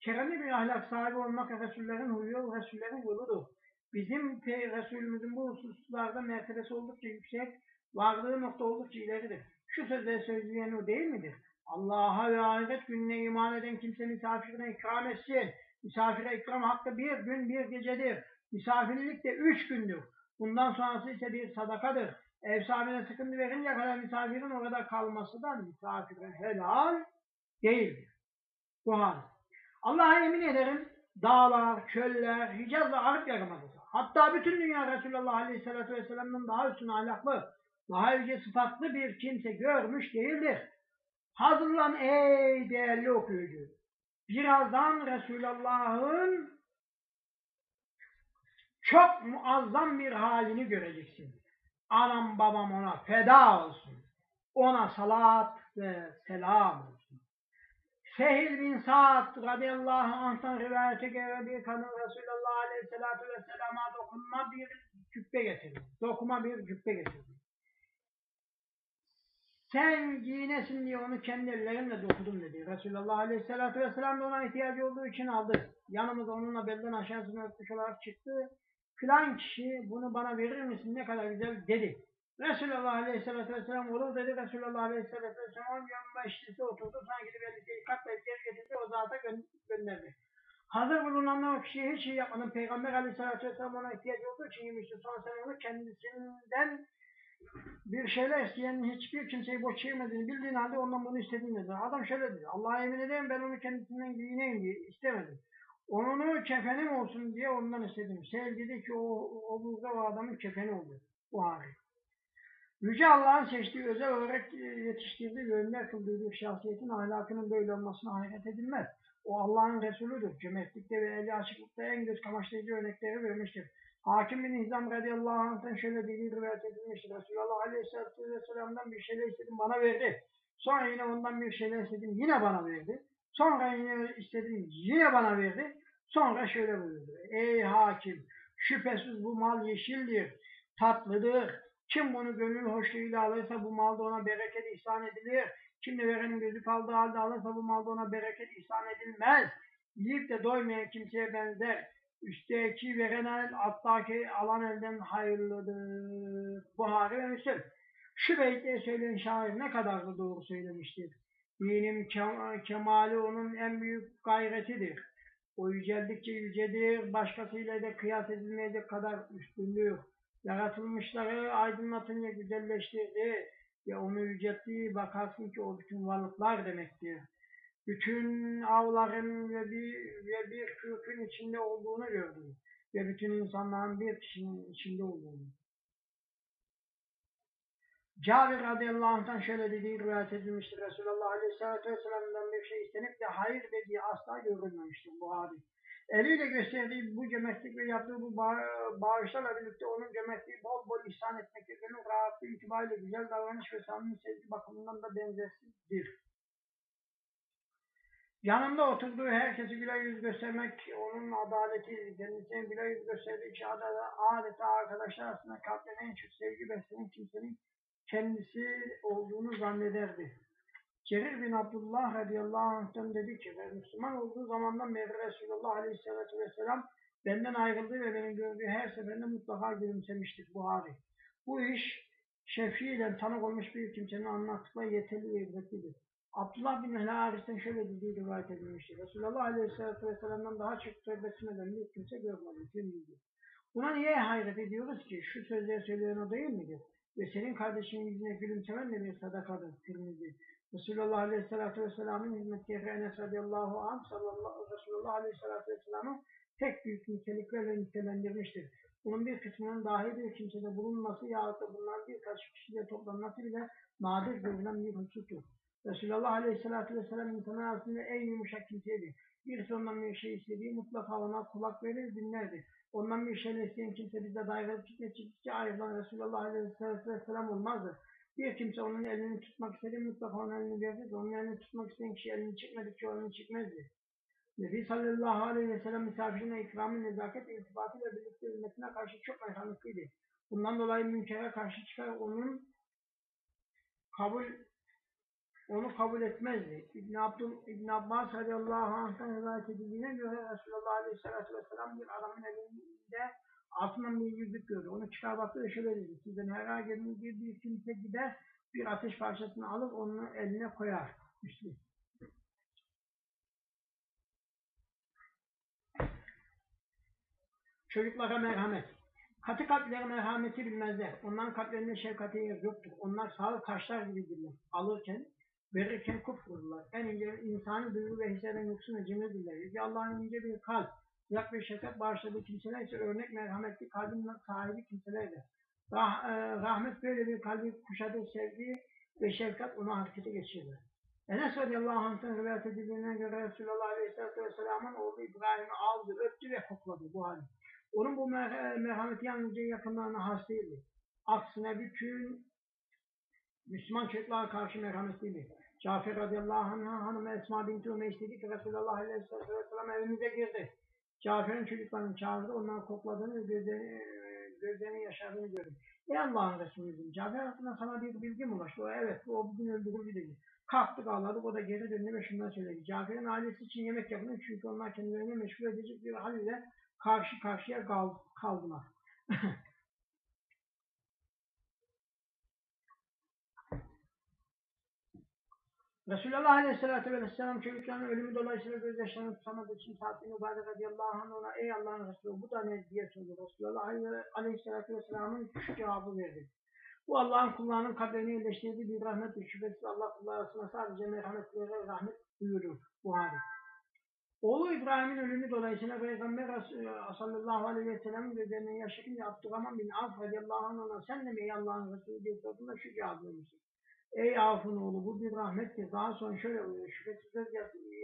Keremli bir ahlak sahibi olmak Resullerin huyu, Resullerin yoludur. Bizim Resulümüzün bu hususlarda mertebesi oldukça yüksek, varlığı nokta oldukça ileridir. Şu sözleri söyleyen o değil midir? Allah'a ve ahiret gününe iman eden kimse misafirine ikram etsin. Misafire ikram hakkı bir gün bir gecedir. Misafirlik de üç gündür. Bundan sonrası ise bir sadakadır. Ev sahibine sıkıntı verince kadar misafirin orada kalması da misafire helal değildir. Buhari. Allah'a yemin ederim dağlar, çöller, Hicaz ve Arap Yarımadası. Hatta bütün dünya Resulullah Aleyhisselatü Vesselam'ın daha üstün ahlaklı, daha yüce sıfatlı bir kimse görmüş değildir. Hazırlan ey değerli okuyucu. birazdan Resulullah'ın çok muazzam bir halini göreceksin. Anam babam ona feda olsun. Ona salat ve selam olsun. Sehil bin Sa'd radıyallahu anh'tan rivayete göre bir kadın Resulullah aleyhissalatu vesselama dokunma bir cübbe getirdi. Dokuma bir cübbe getirdi. Sen giyinesin diye onu kendi ellerimle dokudum dedi. Resulullah aleyhissalatu vesselam da ona ihtiyacı olduğu için aldı. Yanımıza onunla belden aşağısına öpmüş olarak çıktı. Filan kişi bunu bana verir misin ne kadar güzel dedi. Resulullah Aleyhisselatü Vesselam olur dedi. Resulullah Aleyhisselatü Vesselam on gün meclise oturdu. Sonra gidip elbiseyi katlayıp geri getirdi. O zata gö gönderdi. Hazır bulunanlar o kişiye hiç şey yapmadan Peygamber Aleyhisselatü Vesselam ona ihtiyacı olduğu için yemişti. Sonra sen onu kendisinden bir şeyler isteyen hiçbir kimseyi boş çevirmediğini bildiğin halde ondan bunu istediğini dedi. Adam şöyle dedi. Allah'a emin edeyim ben onu kendisinden giyineyim diye istemedim. Onun kefenim olsun diye ondan istedim. Sevgili ki o, o burada o adamın kefeni oldu. Bu hali. Yüce Allah'ın seçtiği özel olarak yetiştirdiği ve önder kıldığı bir şahsiyetin ahlakının böyle olmasına hayret edilmez. O Allah'ın Resulüdür. Cömertlikte ve eli açıklıkta en göz kamaştırıcı örnekleri vermiştir. Hakim bin Hizam radıyallahu anh'tan şöyle dediği rivayet edilmiştir. Resulullah aleyhisselatü vesselam'dan bir şeyler istedim bana verdi. Sonra yine ondan bir şeyler istedim yine bana verdi. Sonra yine istedim yine bana verdi. Sonra şöyle buyurdu. Ey hakim şüphesiz bu mal yeşildir, tatlıdır. Kim bunu gönül hoşluğuyla alırsa bu malda ona bereket ihsan edilir. Kim de verenin gözü kaldığı halde alırsa bu malda ona bereket ihsan edilmez. Yiyip de doymayan kimseye benzer. Üstteki veren el, alttaki alan elden hayırlıdır. Buhari ve Müslim. Şu beytte söyleyen şair ne kadar da doğru söylemiştir. Dinim kem kemali onun en büyük gayretidir. O yüceldikçe yücedir, başkasıyla da kıyas edilmeyecek kadar üstünlüğü. Yaratılmışları aydınlatınca güzelleştirdi ve onu yücelttiği bakarsın ki o bütün varlıklar demektir. Bütün avların ve bir, ve bir kürkün içinde olduğunu gördüm ve bütün insanların bir kişinin içinde olduğunu. Cabir radıyallahu anh'tan şöyle dediği rivayet edilmiştir. Resulullah aleyhissalatü vesselam'dan bir şey istenip de hayır dediği asla görülmemiştir bu hadis. Eliyle gösterdiği bu cömertlik ve yaptığı bu bağışlarla birlikte onun cömertliği bol bol ihsan etmekte gönül rahatlığı itibariyle güzel davranış ve samimi sevgi bakımından da benzersizdir. Yanında oturduğu herkesi güler yüz göstermek onun adaleti, kendisine güler yüz gösterdiği için adeta arkadaşlar arasında kalpten en çok sevgi beslenen kimsenin kendisi olduğunu zannederdi. Cerir bin Abdullah radıyallahu anh'tan dedi ki ben Müslüman olduğu zamandan beri Resulullah aleyhissalatü vesselam benden ayrıldı ve beni gördüğü her seferinde mutlaka gülümsemiştir Buhari. Bu iş şefiyle tanık olmuş bir kimsenin anlattıkla yeterli ve ibretlidir. Abdullah bin Haris'ten şöyle dediği rivayet edilmiştir. Resulullah aleyhissalatü vesselam'dan daha çok tövbesini eden bir kimse görmedim. Temizi. Buna niye hayret ediyoruz ki? Şu sözleri söyleyen o değil midir? Ve senin kardeşinin yüzüne gülümsemen de bir sadakadır. Tirmizi. Resulullah Aleyhisselatü Vesselam'ın hizmetgari Enes radıyallahu anh sallallahu Resulullah Aleyhisselatü Vesselam'ı tek büyük niteliklerle nitelendirmiştir. Bunun bir kısmının dahi bir kimsede bulunması yahut da bunların birkaç kişiyle toplanması bile nadir görülen bir husustur. Resulullah Aleyhisselatü Vesselam insanlar arasında en yumuşak kimseydi. Birisi ondan bir şey istediği mutlaka ona kulak verir dinlerdi. Ondan bir şey isteyen kimse bize daire çıktıkça çıktıkça ayrılan Resulullah Aleyhisselatü Vesselam olmazdı. Bir kimse onun elini tutmak istedi mutlaka onun elini verirdi. Onun elini tutmak isteyen kişi elini çekmedikçe o elini çekmezdi. Nebi sallallahu aleyhi ve sellem misafirine ikramı, nezaket iltifatıyla birlikte ümmetine karşı çok merhametliydi. Bundan dolayı münkere karşı çıkar onun kabul onu kabul etmezdi. İbn Abdül İbn Abbas radıyallahu anh'tan rivayet edildiğine göre Resulullah aleyhissalatü vesselam bir adamın elinde altından bir yüzük gördü. Onu çıkar baktı ve şöyle dedi. Sizden herhangi bir, bir kimse gider bir ateş parçasını alır onu eline koyar. Müslim. Çocuklara merhamet. Katı kalpleri merhameti bilmezler. Onların kalplerinde şefkati yoktur. Onlar sağlık taşlar gibidirler. Alırken, verirken kufrurlar. En ince insani duygu ve hisseden yoksun ve cimridirler. Yüce Allah'ın ince bir kalp, sıcak bir şefkat bağışladığı kimseler ise örnek merhametli kalbin sahibi kimselerdir. Rah, e, rahmet böyle bir kalbi kuşadığı sevgi ve şefkat onu harekete geçirir. Enes radıyallahu anh'tan rivayet edildiğine göre Resulullah aleyhisselatü vesselamın oğlu İbrahim'i aldı, öptü ve kokladı bu hali. Onun bu mer merhameti yalnızca yakınlarına has değildi. Aksine bütün Müslüman çocuklara karşı merhametliydi. Cafer radıyallahu anh'a hanım Esma binti Umeys dedi ki Resulullah aleyhisselatü vesselam evimize girdi. Cafer'in çocuklarını çağırdı, onları kokladığını ve gözlerini, gözlerini yaşardığını gördüm. Ey Allah'ın Resulü dedim. Cafer hakkında sana bir bilgi mi ulaştı? O, evet, o bugün öldürüldü dedi. Kalktık ağladık, o da geri döndü ve şundan söyledi. Cafer'in ailesi için yemek yapıyor çünkü onlar kendilerini meşgul edecek bir hal ile karşı karşıya kal- kaldılar. Resulullah Aleyhisselatü Vesselam çocukların ölümü dolayısıyla gözyaşlarını tutamadığı için bin Ubade radıyallahu anh ona ey Allah'ın Resulü bu da ne diye sordu. Resulullah Aleyhisselatü Vesselam'ın şu cevabı verdi. Bu Allah'ın kullarının kalplerine yerleştirdiği bir rahmettir. Şüphesiz Allah kullar arasında sadece merhametlere rahmet buyurur. Buhari. Oğlu İbrahim'in ölümü dolayısıyla Peygamber Res- sallallahu aleyhi ve sellem'in gözlerinden yaşayınca Abdurrahman bin Avf radıyallahu anh ona sen de mi ey Allah'ın Resulü diye sorduğunda şu cevabı vermiştir. Ey Avf'ın oğlu bu bir rahmettir. Daha sonra şöyle buyuruyor. Şüphesiz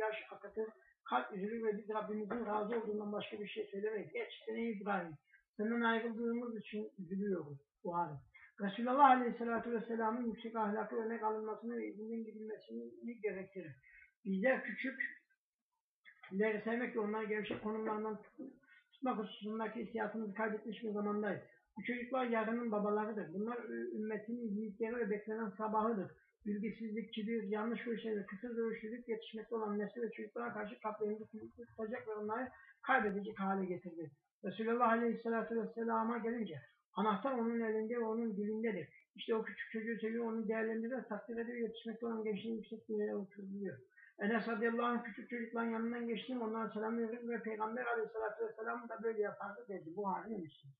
yaş akıtır, kalp üzülür ve biz Rabbimizin razı olduğundan başka bir şey söylemeyiz. Gerçekten ey İbrahim. Senden ayrıldığımız için üzülüyoruz. Buhari. Resulullah Aleyhisselatü Vesselam'ın yüksek ahlakı örnek alınmasını ve izinden gidilmesini gerektirir. Bizler küçükleri sevmek ve onları gevşek konumlarından tutmak hususundaki hissiyatımızı kaybetmiş bir zamandayız. Bu çocuklar yarının babalarıdır. Bunlar ümmetinin yiğitleri ve beklenen sabahıdır. Bilgisizlik, kibir, yanlış görüşler ve kısır görüşlülük yetişmekte olan nesil ve çocuklara karşı kalplerini kilitli tutacak ve onları kaybedecek hale getirdi. Resulullah Aleyhisselatü Vesselam'a gelince anahtar onun elinde ve onun dilindedir. İşte o küçük çocuğu seviyor, onu değerlendirir, takdir ediyor, yetişmekte olan gençliğin yüksek bir yere oturuluyor. Enes radıyallahu küçük çocukların yanından geçtiğim onlara selam verir ve Peygamber aleyhissalatü vesselam da böyle yapardı dedi. Bu hali demiştim.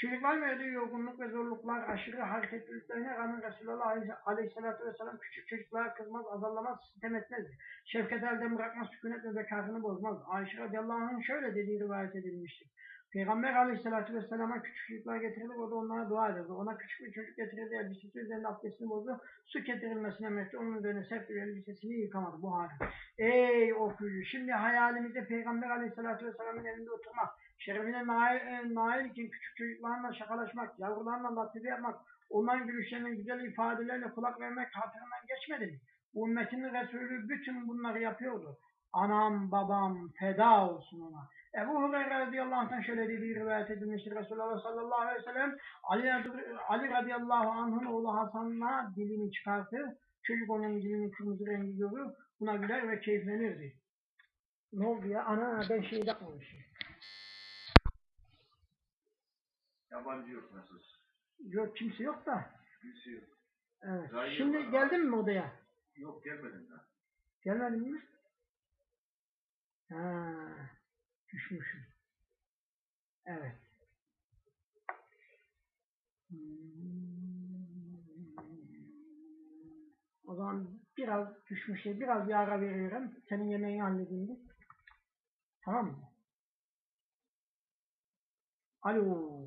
Çocuklar verdiği yorgunluk ve zorluklar aşırı hareketliliklerine rağmen Resulullah Aleyhi- Aleyhisselatü Vesselam küçük çocuklara kızmaz, azarlamaz, sitem etmez. Şefkat elden bırakmaz, sükunet ve zekatını bozmaz. Ayşe radıyallahu şöyle dediği rivayet edilmiştir. Peygamber aleyhissalatü vesselama küçük çocuklar getirilir, o da onlara dua ederdi. Ona küçük bir çocuk getirirdi, elbisesi üzerinde abdestini bozdu, su getirilmesine emretti, onun üzerine serpti elbisesini yıkamadı. Buhari. Ey okuyucu, şimdi hayalimizde Peygamber aleyhissalatü vesselamın elinde oturmak, şerefine nail, e, nail için küçük çocuklarla şakalaşmak, yavrularla latife yapmak, onların gülüşlerine güzel ifadelerle kulak vermek hatırından geçmedi mi? Ümmetin Resulü bütün bunları yapıyordu. Anam babam feda olsun ona. Ebu Hureyre radıyallahu anh'tan şöyle dediği rivayet edilmiştir. Resulullah sallallahu aleyhi ve sellem Ali, Ali radıyallahu anh'ın oğlu Hasan'la dilini çıkartır. Çocuk onun dilinin kırmızı rengi görür. Buna güler ve keyiflenirdi. Ne oldu ya? Ana ben şeyi takmamışım. Yabancı yok nasıl? Yok kimse yok da. Birisi yok. Evet. Hayır, Şimdi var. geldin mi odaya? Yok gelmedim daha. Gelmedin mi? Ha, düşmüşüm. Evet. O zaman biraz düşmüşe biraz bir ara veriyorum. Senin yemeğini halledeyim. Tamam mı? Alo.